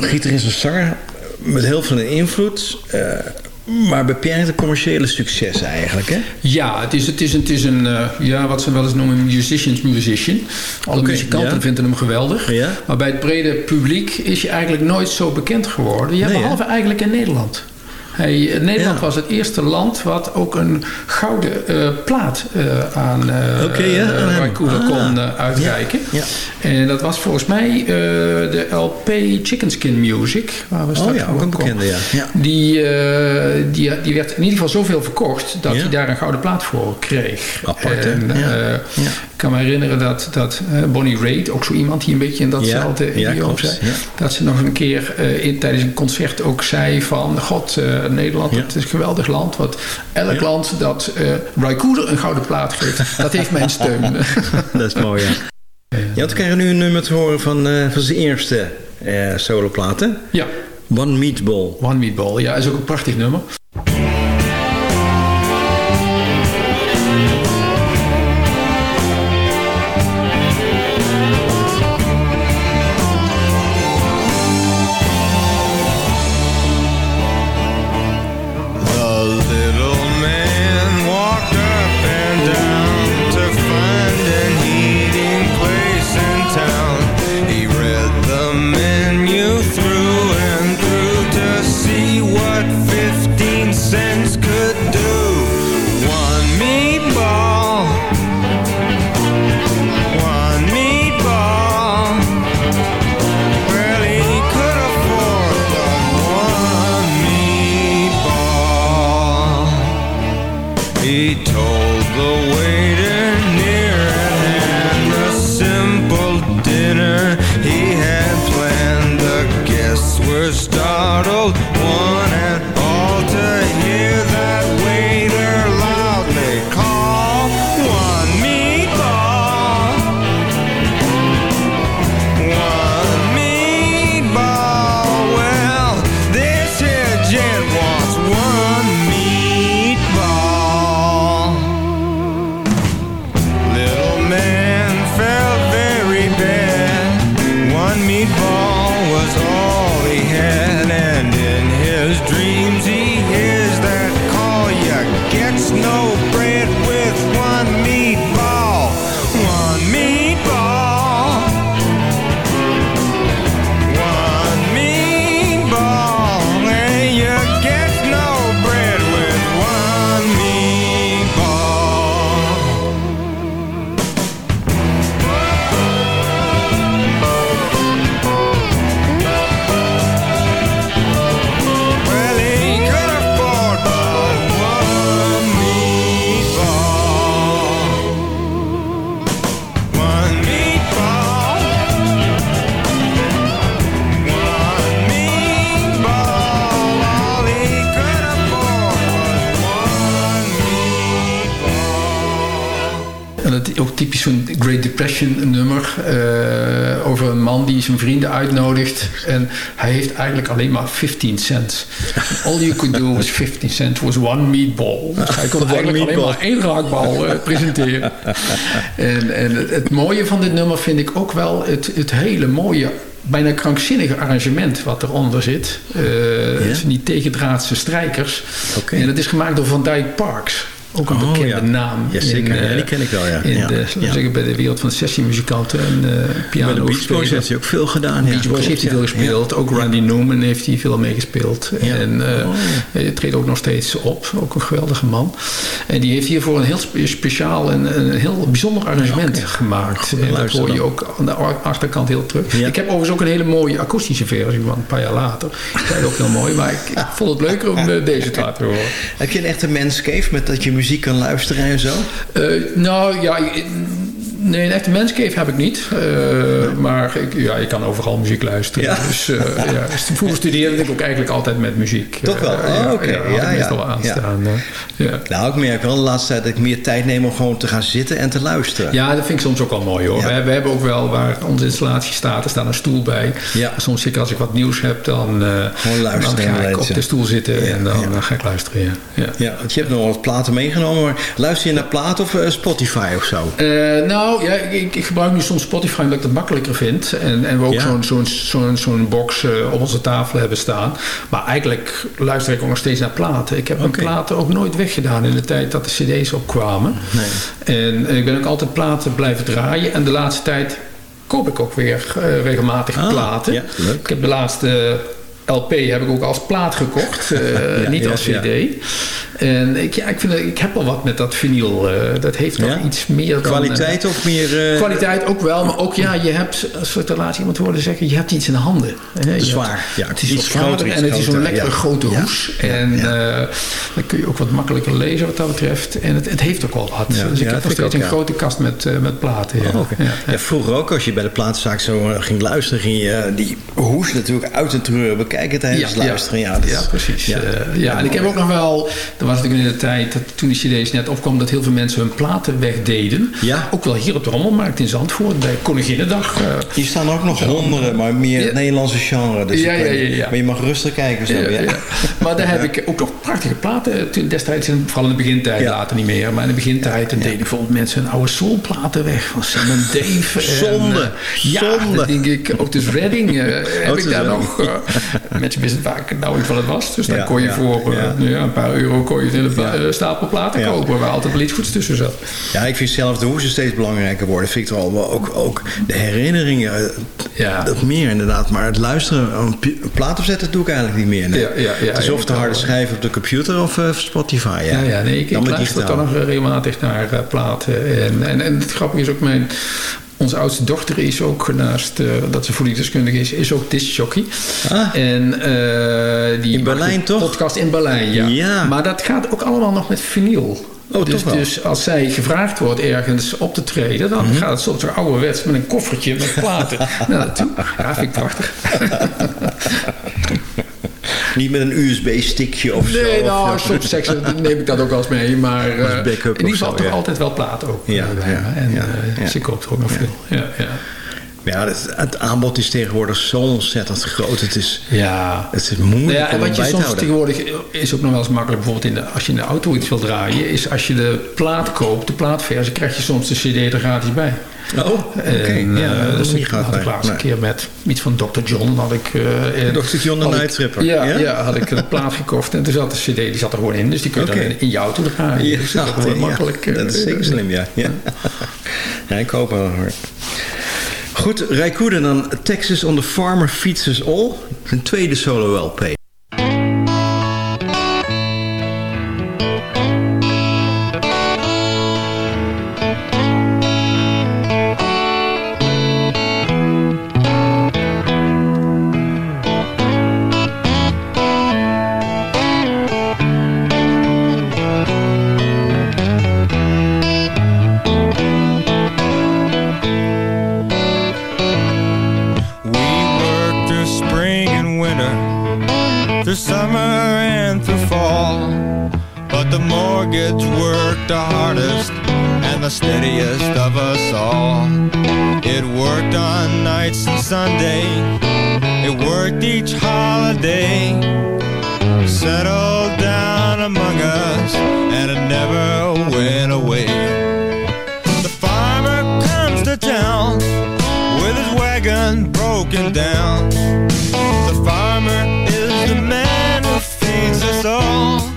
gitarist en zanger met heel veel invloed. eh, maar beperkte commerciële succes eigenlijk, hè? Ja, het is, het is, het is een, eh, ja, wat ze wel eens noemen, een musician's musician. Alle muzikanten ja. vinden hem geweldig. Ja. Maar bij het brede publiek is hij eigenlijk nooit zo bekend geworden. Ja, Nee, hè? behalve eigenlijk in Nederland. Hij, Nederland Ja. was het eerste land wat ook een gouden eh, plaat eh, aan uh, Ah. kon eh, uitreiken. Ja. En dat was volgens mij eh, de LP Chicken Skin Music. Waar we Oh straks ja, ook een bekende, ja. Die, eh, die, die werd in ieder geval zoveel verkocht dat hij daar een gouden plaat voor kreeg. Apart, en, eh, kan me herinneren dat, dat eh, Bonnie Raitt, ook zo iemand die een beetje in datzelfde Ja, ja, klopt, zei, ja. dat ze nog een keer eh, in, tijdens een concert ook zei van god, eh, Nederland, het is een geweldig land. Want elk land dat uh, een gouden plaat geeft, dat heeft mijn steun. Dat is mooi, ja. Ja, we krijgen nu een nummer te horen van, uh, van zijn eerste soloplaten. ja. One Meatball. One Meatball, ja, is ook een prachtig nummer. Typisch zo'n Great Depression nummer. eh, over een man die zijn vrienden uitnodigt. En hij heeft eigenlijk alleen maar 15 cent. All you could do was 15 cent was one meatball. Dus hij kon eigenlijk alleen meatball. maar één raakbal eh, presenteren. En, en het, het mooie van dit nummer vind ik ook wel het, het hele mooie bijna krankzinnige arrangement wat eronder zit. Eh, Het zijn die tegendraadse strijkers. Oké. En dat is gemaakt door Van Dyke Parks. Ook een Oh, bekende ja. naam. Ja, zeker. eh, Ja, die ken ik wel, ja. In Ja. de, zeggen, bij de wereld van sessiemuzikanten en uh, piano. Bij de Beach Boys heeft hij ook veel gedaan. Beach Boys heeft hij veel gespeeld. Ook Randy Newman heeft hij veel meegespeeld. Ja. En eh, Oh, hij treedt ook nog steeds op. Ook een geweldige man. En die heeft hiervoor een heel spe- speciaal en een heel bijzonder arrangement gemaakt. Goed En dat hoor je dan. ook aan de achterkant heel terug. Ik heb overigens ook een hele mooie akoestische versie van een paar jaar later. Zei het ook heel mooi. Maar ik, ik vond het leuker om eh, deze te laten horen. Heb je een echte manscave met dat je muziek kan luisteren en zo? Eh, nou ja, nee, een echte manscave heb ik niet. Eh, Maar ik, ja, je kan overal muziek luisteren. Ja. Dus eh, ja, vroeger studeerde ik ook eigenlijk altijd met muziek. Toch wel? Eh, Oh, oké. Ja, had Ja, ik meestal aanstaan. Nou, ik merk wel de laatste tijd dat ik meer tijd neem om gewoon te gaan zitten en te luisteren. Ja, dat vind ik soms ook wel mooi hoor. We, we hebben ook wel waar onze installatie staat, er staat een stoel bij. Ja. Soms zeker als ik wat nieuws heb, dan, Gewoon luisteren dan ga ik op de stoel zitten en dan ga ik luisteren. Ja. Want je hebt nog wat platen meegenomen, maar luister je naar platen of Spotify of zo? Eh, nou, ja, ik, ik gebruik nu soms Spotify omdat ik het makkelijker vind. En, en we ook Ja. zo'n zo'n zo'n zo'n box eh, op onze tafel hebben staan. Maar eigenlijk luister ik ook nog steeds naar platen. Ik heb mijn platen ook nooit weggedaan in de tijd dat de cd's opkwamen. En eh, ik ben ook altijd platen blijven draaien. En de laatste tijd koop ik ook weer eh, regelmatig Ah, platen. ja. Ik heb de laatste LP heb ik ook als plaat gekocht, eh, Ja, niet als ja. cd. En ik, ja, ik, vind, ik heb wel wat met dat vinyl. eh, dat heeft toch iets meer dan... Kwaliteit of meer... eh, Kwaliteit ook wel, maar ook ja, je hebt, als we te laat iemand horen zeggen, je hebt iets in de handen. Hè, Zwaar, ja, het is iets groter, iets en het is zo'n groter, lekkere grote hoes. en eh, dan kun je ook wat makkelijker lezen wat dat betreft. En het, het heeft ook wel wat. Dus ik heb nog steeds een grote kast met, eh, met platen. Ja. Oh. Ja, vroeger ook, als je bij de platenzaak zo eh, ging luisteren, ging je eh, die hoes natuurlijk uit en terug bekijken tijdens luisteren. Ja, dat is- ja, precies. ja. Ja, ja, en ik heb ook nog wel, er was natuurlijk in de tijd dat toen die cd's net opkwam, dat heel veel mensen hun platen wegdeden. Ja. Ook wel hier op de Rommelmarkt in Zandvoort, bij Koninginnedag. eh, Hier staan ook nog honderden, maar meer Ja. het Nederlandse genre. Dus Ja, ja, ja, ja. Maar je mag rustig kijken zo. Ja, Ja, ja. Maar daar heb ik ook nog prachtige platen. Toen destijds, in- vooral in de begintijd, Ja. later niet meer. Maar in de begintijd deden bijvoorbeeld mensen hun oude soulplaten weg. Van Sam en Dave. en, Zonde. eh, ja, Zonde. denk ik, Otis Redding eh, heb ik daar Redding. nog. eh, mensen wisten vaak nauwelijks wat het was. Dus dan kon je voor eh, een paar euro kon je een hele eh, stapel platen kopen. Waar altijd wel iets goeds tussen zat. Ja, ik vind zelf de hoesen steeds belangrijker worden. Vind ik ook, ook de herinneringen. eh, Ja. Dat meer inderdaad. Maar het luisteren, een plaat opzetten, doe ik eigenlijk niet meer. Nee. Ja, ja, ja, het is of de wel. harde schijf op de computer of Spotify. Ja, Ja, ja nee, ik, Dan ik luister toch nog regelmatig naar platen. En, en, en het grappige is ook, mijn, onze oudste dochter is ook, naast eh, dat ze voedingsdeskundige is, is ook discjockey. Ah. En, eh, die In Berlijn, toch? podcast in Berlijn, ja. Ja. Maar dat gaat ook allemaal nog met vinyl. Oh, dus, toch wel? dus als zij gevraagd wordt ergens op te treden, dan Mhm. gaat het soms zo ouderwets met een koffertje met platen naar naartoe. Ja, vind ik prachtig. Niet met een USB-stickje of zo. Nee, of- nou, soms seks neem ik dat ook wel eens mee. Maar eh, Als backup in ieder geval toch ja. altijd wel plaat ook. Ja, eh, ja, me. En ja, eh, ja. ze koopt er ook nog veel. Ja, ja. Ja, het, het aanbod is tegenwoordig zo ontzettend groot. Het is, ja. het is moeilijk Nou ja, en om wat je soms houden. tegenwoordig is ook nog wel eens makkelijk. Bijvoorbeeld in de, als je in de auto iets wil draaien, is als je de plaat koopt, de plaatversie, krijg je soms de CD er gratis bij. Oh, oké. En, Ja, eh, dat is niet had ik bij. laatst een Nee. keer met iets van Dr. John had ik. eh, eh, Dr. John de Night Tripper, Ja, ja? ja? had ik een plaat gekocht en toen zat de CD die zat er gewoon in, dus die kun je dan in, in je auto draaien. Ja, dus dat is ja, makkelijk. eh, dat is zeker slim, ja. Ja, ja ik hoop wel. hoor. Goed, Rijkoeden dan Texas on the Farmer Us All. Zijn tweede solo LP. Town with his wagon broken down. The farmer is the man who feeds us all.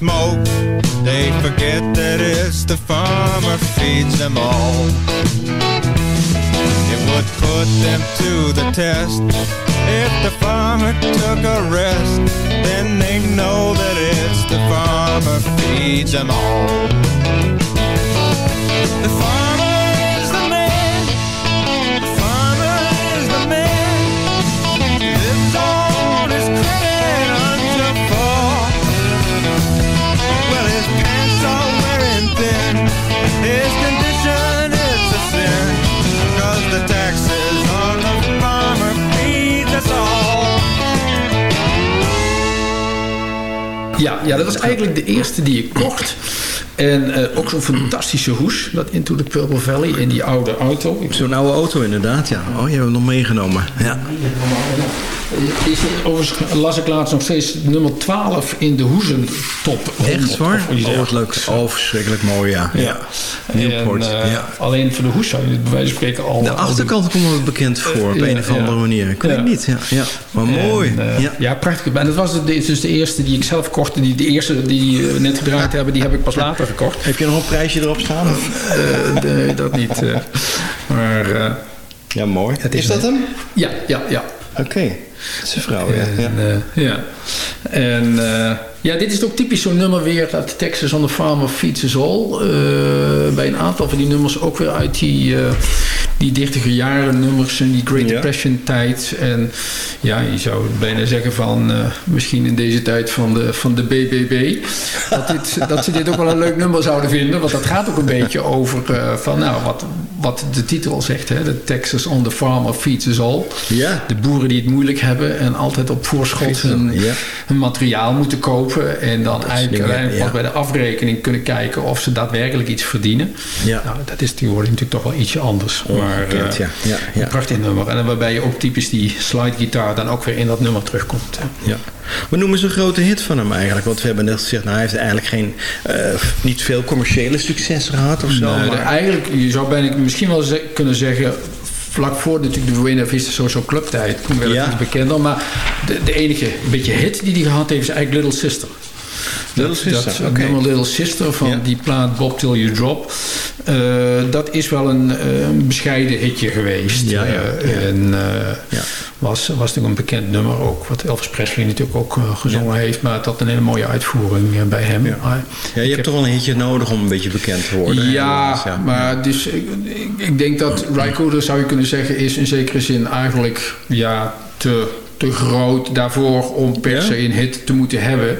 Smoke. They forget that it's the farmer feeds them all. It would put them to the test if the farmer took a rest. Then they know that it's the farmer feeds them all. Ja, ja, dat was eigenlijk de eerste die ik kocht. En eh, ook zo'n fantastische hoes, dat Into the Purple Valley, in die oude auto. Zo'n oude auto inderdaad, ja. Oh, je hebt hem nog meegenomen. Ja. Is, overigens las ik laatst nog steeds nummer 12 in de hoezen top. Echt waar? Iets Oh, wat leuk. Oh, verschrikkelijk mooi, ja. Ja. Newport, En, eh, ja. Alleen voor de hoes zou je het bij wijze van spreken al... De al achterkant komt me bekend voor op ja, een of andere ja. manier. Ik weet Ja. niet, ja. ja. Maar En, mooi. eh, ja. ja. prachtig. En dat was dus de eerste die ik zelf kocht. En die, de eerste die we net gedraaid hebben, die heb ik pas later gekocht. Heb je nog een prijsje erop staan? Eh, nee, dat niet. eh. maar eh, Ja, mooi. Het is is dat een- hem? ja, ja, ja. Oké. Het is een vrouw, ja. ja. En, eh, ja. En eh, ja, dit is ook typisch zo'n nummer weer uit Texas on the Farm of Feeds All. Eh, bij een aantal van die nummers ook weer uit die, die 30 jaren nummers en die Great Ja. Depression tijd. En ja, je zou bijna zeggen van eh, misschien in deze tijd van de, van de BBB. Dat, dit, dat ze dit ook wel een leuk nummer zouden vinden. Want dat gaat ook een beetje over eh, van nou, wat, wat de titel zegt. Hè? De Texas on the Farm of Feeds Us All. Ja. De boeren die het moeilijk hebben en altijd op voorschot hun, Ja. hun materiaal moeten kopen. En dan eigenlijk pas bij de afrekening kunnen kijken of ze daadwerkelijk iets verdienen. Ja. Nou, dat is tegenwoordig natuurlijk toch wel ietsje anders. Maar Eh, ja. Ja, ja. een prachtig nummer. En waarbij je ook typisch die slidegitaar dan ook weer in dat nummer terugkomt. hè. Ja. Maar noemen ze een grote hit van hem eigenlijk? Want we hebben net gezegd, nou, hij heeft eigenlijk geen, eh, niet veel commerciële succes gehad of zo. Nee, maar- de- eigenlijk, je zou bijna misschien wel kunnen zeggen... vlak voor natuurlijk de Buena Vista Social Club tijd. Toen werd het Ja. iets bekender. Maar de, de enige beetje hit die hij gehad heeft is eigenlijk Little Sister. Dat, Little Sister, dat oké. nummer Little Sister van Ja. die plaat Bob Till You Drop. eh, dat is wel een, eh, een bescheiden hitje geweest. Ja, ja, Eh. En Ja. was, was natuurlijk een bekend nummer ook. Wat Elvis Presley natuurlijk ook gezongen heeft. Maar het had een hele mooie uitvoering bij hem. Ja. Je hebt heb- toch wel een hitje nodig om een beetje bekend te worden. ja, maar dus, ik, ik- denk dat Rykoder zou je kunnen zeggen is in zekere zin eigenlijk ja, te, te groot daarvoor om per se een hit te moeten hebben.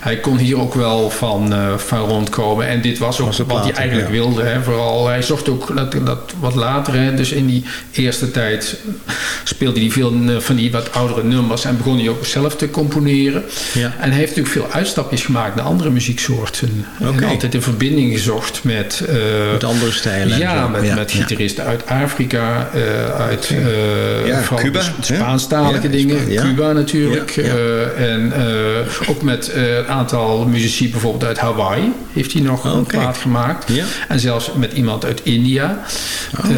Hij kon hier ook wel van, eh, van rondkomen. En dit was ook Was wat hij eigenlijk ja. wilde. Hè. Vooral, hij zocht ook dat, dat wat later. Hè. Dus in die eerste tijd speelde hij veel eh, van die wat oudere nummers. En begon hij ook zelf te componeren. Ja. En hij heeft natuurlijk veel uitstapjes gemaakt naar andere muzieksoorten. En altijd in verbinding gezocht met... eh, Met andere stijlen. en ja, met, Ja, met gitaristen uit Afrika, eh, uit Cuba, hè? Spaanstalige dingen. Ja. Cuba natuurlijk. Ja, ja. eh, en eh, ook met eh, een aantal muzici bijvoorbeeld uit Hawaii heeft hij nog een Oké. plaat gemaakt. En zelfs met iemand uit India. Eh,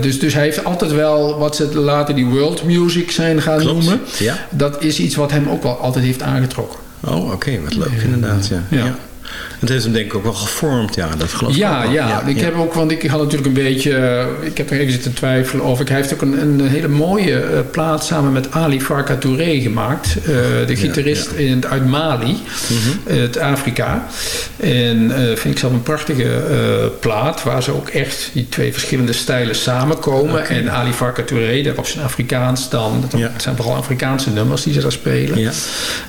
dus, dus hij heeft altijd wel wat ze later die world music zijn gaan Klopt, noemen. ja. Dat is iets wat hem ook wel altijd heeft aangetrokken. Oh, oké, wat leuk inderdaad. Ja. Ja. Ja. Het heeft hem denk ik ook wel gevormd, ja, dat geloof ik Ja, wel. ja, ik heb ook, want ik had natuurlijk een beetje, eh, ik heb er even zitten twijfelen ik, hij heeft ook een, een hele mooie eh, plaat samen met Ali Farka Touré gemaakt, eh, de gitarist In, uit Mali, Mhm. uit Afrika. En vind ik zelf een prachtige plaat, waar ze ook echt die twee verschillende stijlen samenkomen. En Ali Farka Touré, dat op zijn Afrikaans dan, dat Ja. zijn vooral Afrikaanse nummers die ze daar spelen. Ja.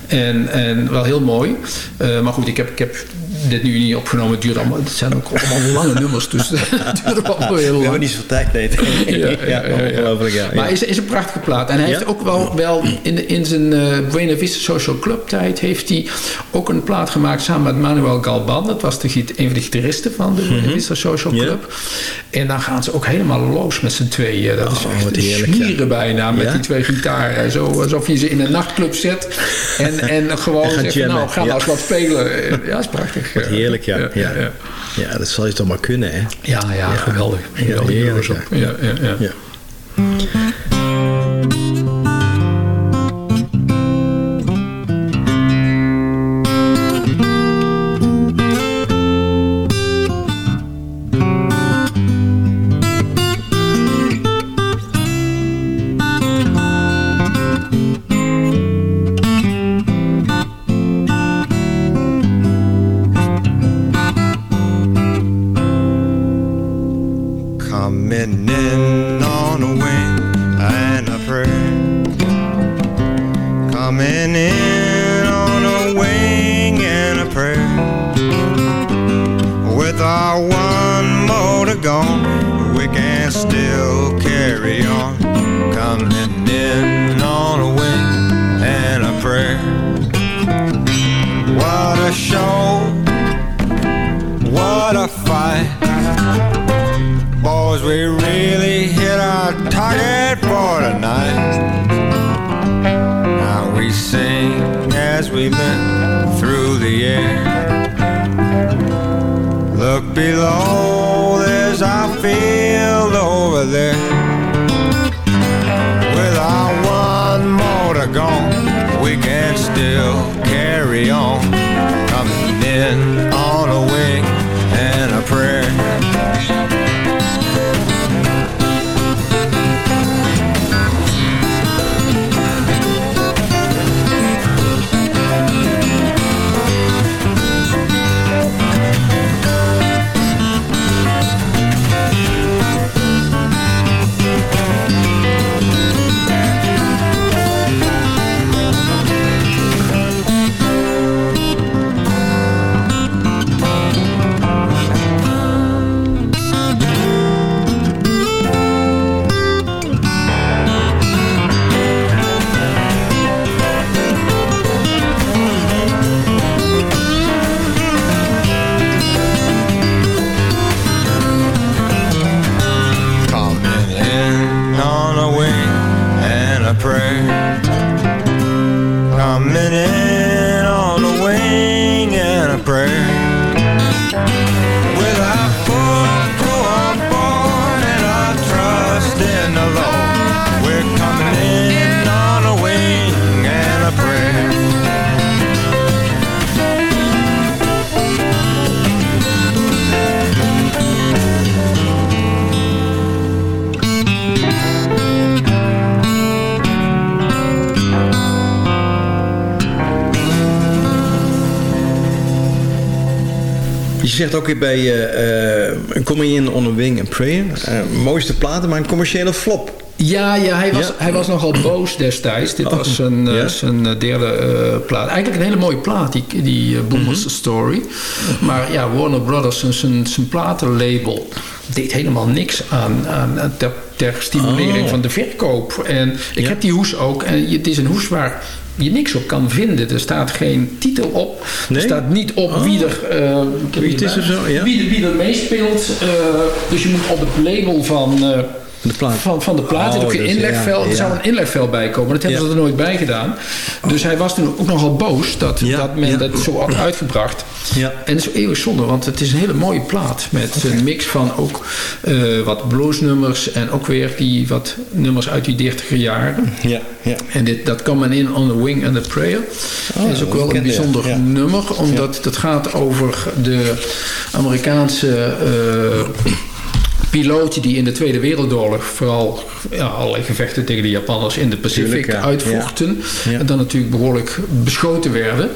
En, en wel heel mooi. Maar goed, ik heb, ik heb dit nu niet opgenomen. Het, duurt allemaal, het zijn ook allemaal lange nummers. Dus het duurt allemaal heel We lang. hebben niet zoveel tijd, nee. Ja, ongelooflijk, ja. Maar is, is een prachtige plaat. En hij heeft ook wel, wel in, de- in zijn eh Buena Vista Social Club tijd... heeft hij ook een plaat gemaakt samen met Manuel Galban. Dat was de, een van de gitaristen van de Buena Vista Social Mhm. Club. En dan gaan ze ook helemaal los met z'n tweeën. Dat is Oh, echt een heerlijk, smieren bijna met die twee gitaren. Zo, alsof je ze in een nachtclub zet. En, en gewoon En gaat zegt, van, nou, ga nou eens wat spelen. Ja, dat is prachtig. Wat heerlijk, ja. Ja, ja, ja. Ja, dat zal je toch maar kunnen, hè? Ja, ja, geweldig. geweldig heerlijk, ook. Ja, ja, ja. Coming in on a wing and a prayer. Coming in on a wing and a prayer. With our one motor gone, we can still carry on. Coming in on a wing and a prayer. What a show! Boys, we really hit our target for tonight. Now we sing as we live through the air. Look below, there's our field over there. With our one motor gone, we can still carry on. Coming in minute. Zegt ook weer bij uh, Coming In On A Wing and Prayer. eh, mooiste platen, maar een commerciële flop. Ja, ja, hij, was, Ja. hij was nogal boos destijds. Dit Oh, was zijn, ja. zijn derde plaat. Eigenlijk een hele mooie plaat, die, die eh, Boomers Mhm. Story. Maar ja, Warner Brothers, zijn- zijn, zijn platenlabel, deed helemaal niks aan, aan ter, ter stimulering Oh. van de verkoop. En ik Ja. heb die hoes ook. En het is een hoes waar je niks op kan vinden. Er staat geen titel op. Nee? Er staat niet op Oh. wie er, eh, Wie het is of zo, ja. wie, er- wie er meespeelt. Eh, dus je moet op het label van... De plaat. van, van de plaat. Oh, dus, inlegvel. ja, Er zou een inlegvel bij komen. Dat hebben ze er nooit bij gedaan. Dus hij was toen ook nogal boos dat, dat men dat zo had uitgebracht. Ja. En dat is eeuwig zonde, want het is een hele mooie plaat. Met een mix van ook eh, wat bluesnummers. En ook weer die wat nummers uit die dertiger jaren. Ja, ja. En dit, dat kan men in On the Wing and the Prayer. Oh, dat is ook wel een bijzonder ja. nummer. Omdat dat gaat over de Amerikaanse eh, piloten die in de Tweede Wereldoorlog... vooral ja, allerlei gevechten tegen de Japanners in de Pacific ja. uitvochten. Ja. En dan natuurlijk behoorlijk beschoten werden.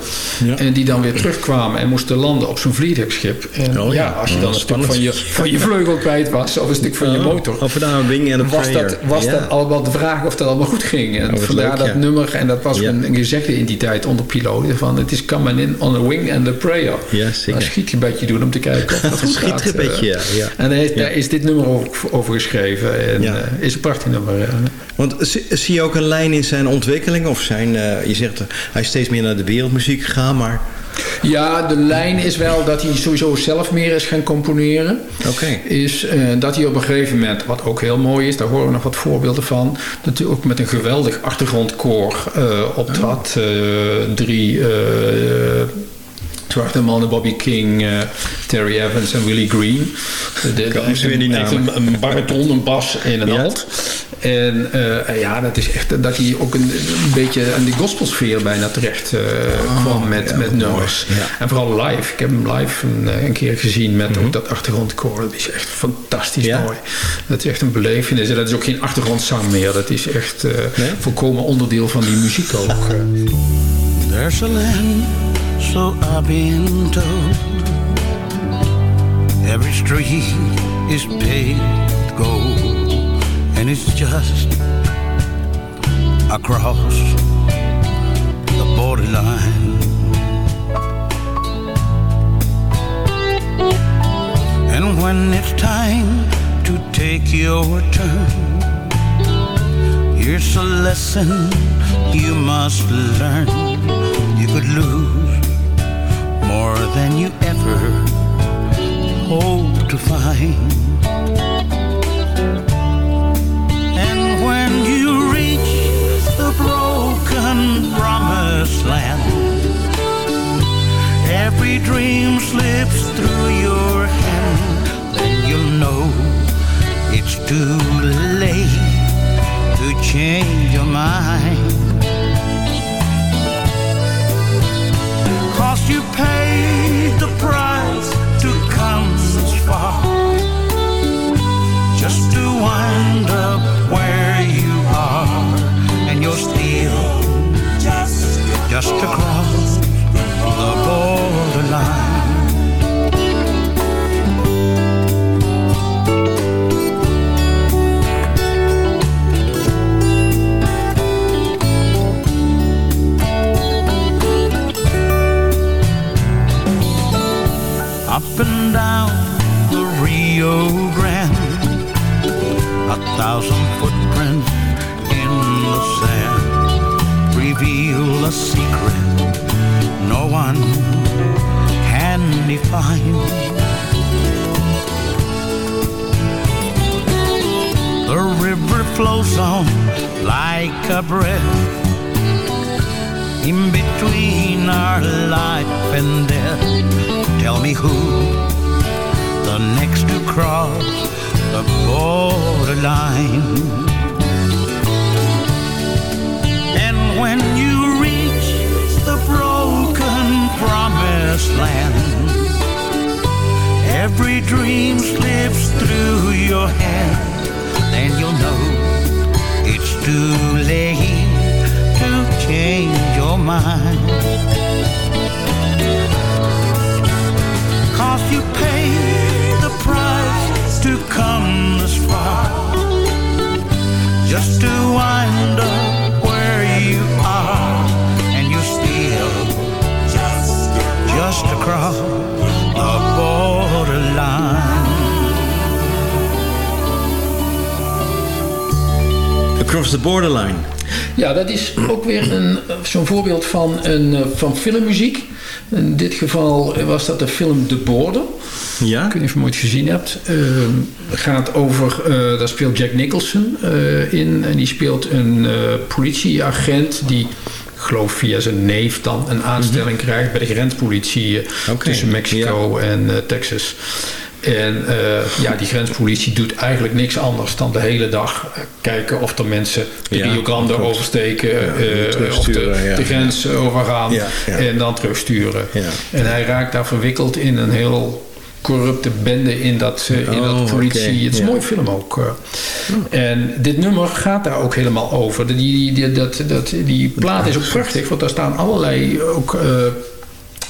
En die dan weer terugkwamen en moesten landen op zo'n vliegtuigschip. En Oh, ja, als je dan een stuk van je, van je vleugel kwijt was... of een stuk van je motor Of daar een wing en een was, dat, was dat allemaal de vraag of dat allemaal goed ging. En Oh, vandaar leuk, dat nummer. En dat was een, een gezegde in die tijd onder piloten. Van het is coming in on a wing and a prayer. Ja, zeker. Een schietgebedje doen om te kijken of dat goed gaat. Schietgebedje, eh. ja. En daar is dit nummer ook over geschreven. En Ja. eh, is een prachtig nummer. eh. Want zie, zie je ook een lijn in zijn ontwikkeling? Of zijn, eh, je zegt, hij is steeds meer naar de wereldmuziek gegaan, maar... Ja, de lijn is wel dat hij sowieso zelf meer is gaan componeren. Oké. Is eh, dat hij op een gegeven moment, wat ook heel mooi is, daar horen we nog wat voorbeelden van, dat hij ook met een geweldig achtergrondkoor eh optrad. Eh, drie eh, zwarte mannen, Bobby King, eh, Terry Evans en Willie Green. De, de, Kan ze weer die een, een bariton, een bas en een Ja. alt. En eh, ja, dat is echt dat hij ook een, een beetje aan die gospelsfeer bijna terecht eh, kwam met, met nummers. Ja. En vooral live. Ik heb hem live een, eh, een keer gezien met ook dat achtergrondkoor. Dat is echt fantastisch Ja? mooi. Dat is echt een belevenis. En dat is ook geen achtergrondzang meer. Dat is echt eh, Nee? volkomen onderdeel van die muziek ook. eh. There's a land, so I've been told. Every street is paved gold, and it's just across the borderline. And when it's time to take your turn, here's a lesson you must learn. You could lose more than you ever hope to find. And when you reach the broken promised land, every dream slips through your hand, then you'll know it's too flows on like a breath in between our life and death. Tell me who the next to cross the borderline. And when you reach the broken promised land, every dream slips through your hand, then you'll know too late to change your mind. Cause you pay The Borderline. Ja, dat is ook weer een, zo'n voorbeeld van, een, eh, van filmmuziek. In dit geval was dat de film De Border. Ja? Ik weet niet of je hem ooit gezien hebt. Eh, gaat over, eh, daar speelt Jack Nicholson eh, in. En die speelt een eh, politieagent die, ik geloof via zijn neef dan, een aanstelling krijgt bij de grenspolitie eh, tussen Mexico en eh, Texas. En eh, ja, die grenspolitie doet eigenlijk niks anders dan de hele dag eh, kijken of er mensen de Ja, Rio Grande klopt. oversteken, Ja, eh, of de, ja. de grens overgaan Ja, ja. en dan terugsturen. Ja. En hij raakt daar verwikkeld in een heel corrupte bende in dat, in Oh, dat politie. oké, Het is ja. een mooi film ook. En dit nummer gaat daar ook helemaal over. Die, die, die, dat, dat, die plaat is ook prachtig, want daar staan allerlei ook...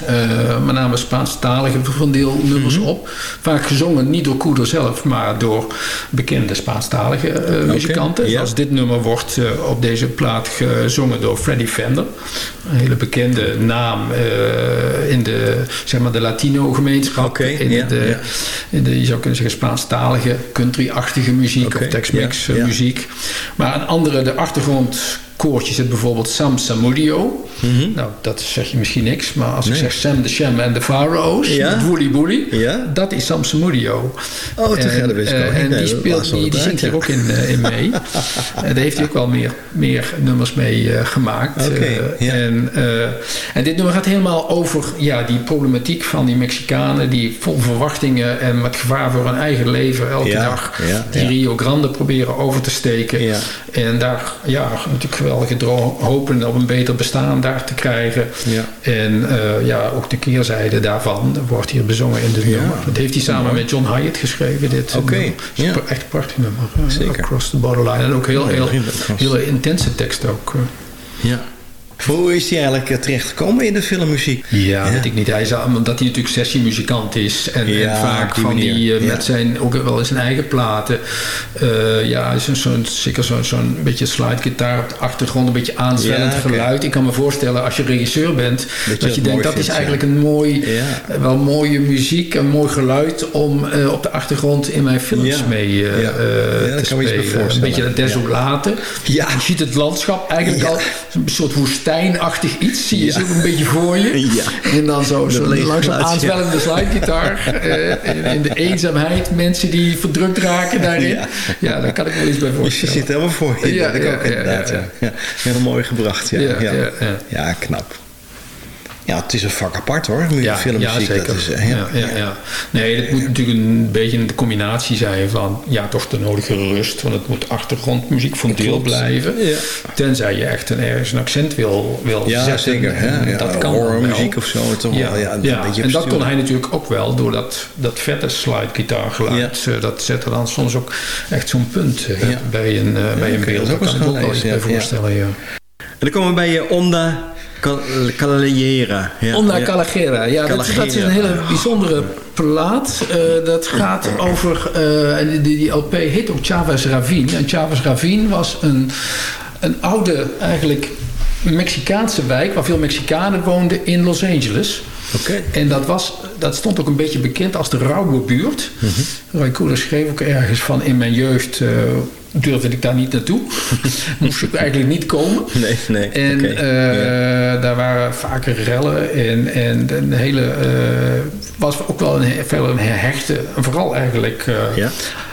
eh, met name Spaanstalige van deel nummers Mhm. op. Vaak gezongen niet door Koeder zelf, maar door bekende Spaanstalige eh, muzikanten. ja. Zoals dit nummer wordt eh, op deze plaat gezongen door Freddie Fender. Een hele bekende naam in de, zeg maar de Latino-gemeenschap. In, de, in de, je zou kunnen zeggen, Spaanstalige, country-achtige muziek of Tex-Mex muziek. Maar een andere, de achtergrondkoortje zit bijvoorbeeld Sam Samudio. Nou, dat zeg je misschien niks, maar als Mhm. Nee. ik zeg Sam de Sham en de Pharaohs, Ja? Woolly Woolly, Ja? dat is Sam Samudio. Oh, En, wist ik eh. En Nee, die, speelt, die, zingt hier tijdje. ook in, eh, in mee. en daar heeft hij ook wel meer, meer nummers mee eh, gemaakt. Ja. en, en dit nummer gaat helemaal over ja, die problematiek van die Mexicanen... die vol verwachtingen en met gevaar voor hun eigen leven elke Ja, dag... die. Rio Grande proberen over te steken. En daar ja, natuurlijk geweldige droom, hopen op een beter bestaan daar te krijgen. Ja. En eh, ja, ook de keerzijde daarvan wordt hier bezongen in de nummer. Dat heeft hij samen met John Hyatt geschreven. Dit Oké, ja. echt een prachtig nummer. eh, Zeker. Across the Borderline. En ook heel, heel, across. hele intense tekst ook. eh. Ja. Hoe is hij eigenlijk eh, terechtgekomen in de filmmuziek? Ja, weet ik niet. Hij is, omdat hij natuurlijk sessiemuzikant is. En, Ja, en vaak die van die, eh, ja. met zijn, ook wel in zijn eigen platen. eh, ja, is een zo'n, zeker zo'n, zo'n beetje slidegitaar op de achtergrond. Een beetje aanzwellend geluid. Ik kan me voorstellen als je regisseur bent. Dat, dat je denkt, dat vindt, is eigenlijk een mooi, wel mooie muziek. Een mooi geluid om op de achtergrond in mijn films mee te spelen. Een beetje desolate. Ja. Je ziet het landschap eigenlijk al een soort woestijnachtig iets. Zie je zo een beetje voor je. Ja. En dan zo, zo langzaam aanzwellende slidegitaar. eh, in, de eenzaamheid. Mensen die verdrukt raken daarin. Ja, daar kan ik wel iets bij Dus je voorstellen. zit helemaal voor je. Ja, dat ik ook inderdaad. Heel mooi gebracht. Ja, Ja, ja, ja, ja. Ja, knap. Ja, het is een vak apart hoor, Ja, filmmuziek. ja, zeker. Dat is, eh, ja, ja, ja. Nee, het moet natuurlijk een beetje een combinatie zijn van ja, toch de nodige rust. Want het moet achtergrondmuziek van deel Klopt. blijven. Ja. Tenzij je echt een, ergens een accent wil, wil Ja, zetten. zeker. Hè? Dat kan horrormuziek of zo. Toch Ja, wel, ja, een ja. beetje en dat kon hij natuurlijk ook wel door dat, dat vette slidegitaargeluid. Eh, Dat zette dan soms ook echt zo'n punt eh, Ja. bij een, bij een beeld. dat kan ik ook wel bij voorstellen, ja. En dan komen we bij je Onda Cal- Calallera. Ja, Onda ja. Calagera. Ja, dat, dat is een hele bijzondere plaat. Eh, dat gaat over... en die, die LP heet ook Chavez Ravine. En Chavez Ravine was een, een oude, eigenlijk Mexicaanse wijk... waar veel Mexicanen woonden in Los Angeles. Oké. En dat, was, dat stond ook een beetje bekend als de rauwe buurt. Mhm. Roy Koeder schreef ook ergens van... in mijn jeugd eh, durfde ik daar niet naartoe. Moest ik eigenlijk niet komen. Nee, nee. En eh, daar waren vaker rellen en, en een hele, eh, was ook wel een, veel een hechte, vooral eigenlijk eh.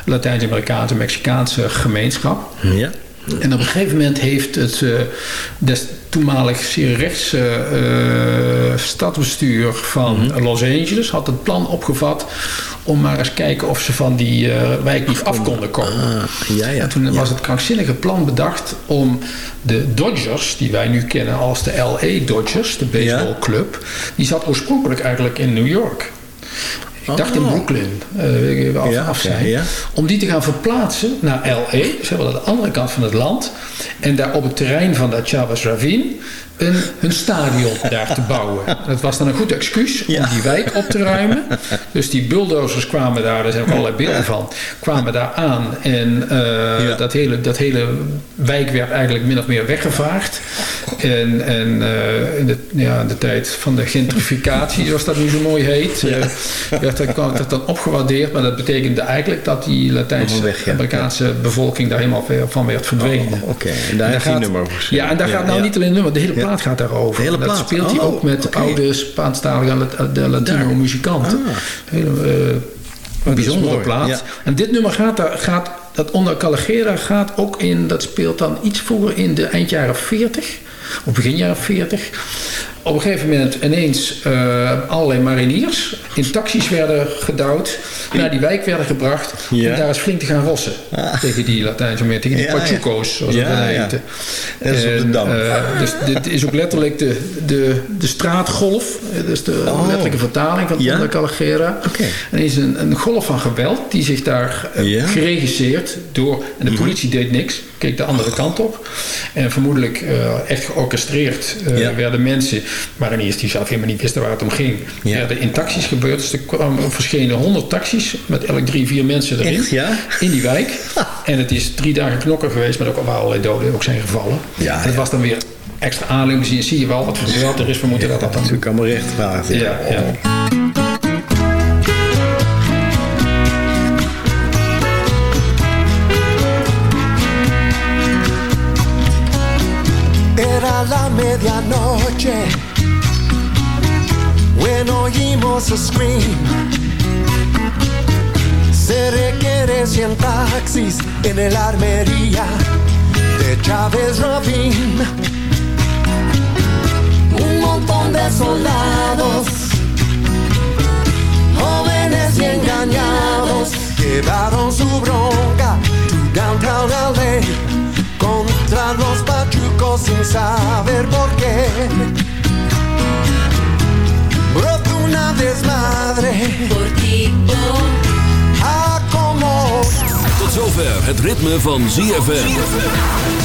Latijns-Amerikaanse, Mexicaanse gemeenschap. ja. En op een gegeven moment heeft het eh, des toenmalig zeer rechtse eh, stadsbestuur van Los Angeles had het plan opgevat om maar eens kijken of ze van die eh, wijk niet af konden komen. Ah, ja, ja. En toen ja. was het krankzinnige plan bedacht om de Dodgers, die wij nu kennen als de LA Dodgers, de baseballclub, die zat oorspronkelijk eigenlijk in New York. Ik dacht in Oh. Brooklyn, eh, af, Ja, af zijn. ja. Om die te gaan verplaatsen naar LA, dus helemaal aan de andere kant van het land. En daar op het terrein van dat Chavez Ravine een, een stadion daar te bouwen. Dat was dan een goed excuus om die wijk op te ruimen. Dus die bulldozers kwamen daar, daar zijn ook allerlei beelden van, kwamen daar aan. En eh, dat, hele, dat hele wijk werd eigenlijk min of meer weggevaagd. En, en eh, in, de, ja, in de tijd van de gentrificatie, zoals dat nu zo mooi heet, eh, werd dat, kwam dat dan opgewaardeerd. Maar dat betekende eigenlijk dat die Latijns-Amerikaanse bevolking daar helemaal van werd verdwenen. Oké, en daar heeft hij gaat- nummer. Ja, en daar gaat nou niet alleen een nummer, de hele plaat gaat daarover. De hele Dat speelt hij ook met oké. oude Spaanstalige Lat- de Latino muzikanten. Hele, eh, een bijzondere plaat. ja. En dit nummer gaat, daar, gaat dat onder Caligera gaat ook in, dat speelt dan iets vroeger in de eind jaren 40, of begin jaren 40. Op een gegeven moment ineens eh, allerlei mariniers in taxis werden gedouwd, naar die wijk werden gebracht Ja. en daar is flink te gaan rossen tegen die Latijnse tegen die Ja. Pachuco's, zoals Ja, heette. Dat is op de En, Dam. eh, dus dit is ook letterlijk de, de, de straatgolf. Dus de Oh. letterlijke vertaling van Ja? Onder Caligera. Oké. En er is een, een golf van geweld die zich daar? Mhm. geregisseerd door... En de politie deed niks, keek de andere kant op. En vermoedelijk echt georchestreerd werden mensen... mariniers die zelf helemaal niet wisten waar het om ging... Ja. werden in taxis gebeurd. Dus er kwamen verschenen honderd taxis met elk drie, vier mensen erin. Echt, ja? In die wijk. En het is drie dagen knokken geweest, met ook al allerlei doden ook zijn gevallen. Ja, en het was dan weer extra aanleiding. Zie, je wel wat voor geweld er is. We moeten dat dat dan Natuurlijk allemaal rechtvaardig. Ja, ja. Era la medianoche when oímos a scream. Se requiere 100 taxis en el armería de Chávez Ravine. Un montón de soldados, jóvenes y engañados, llevaron su bronca to downtown LA los pachucos sin saber por qué. Brotó una desmadre. Por ti, Ah, como Tot zover het ritme van ZFM.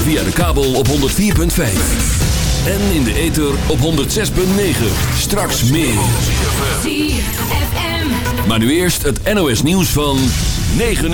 Via de kabel op 104.5. En in de ether op 106.9. Straks meer. Maar nu eerst het NOS nieuws van 9 uur.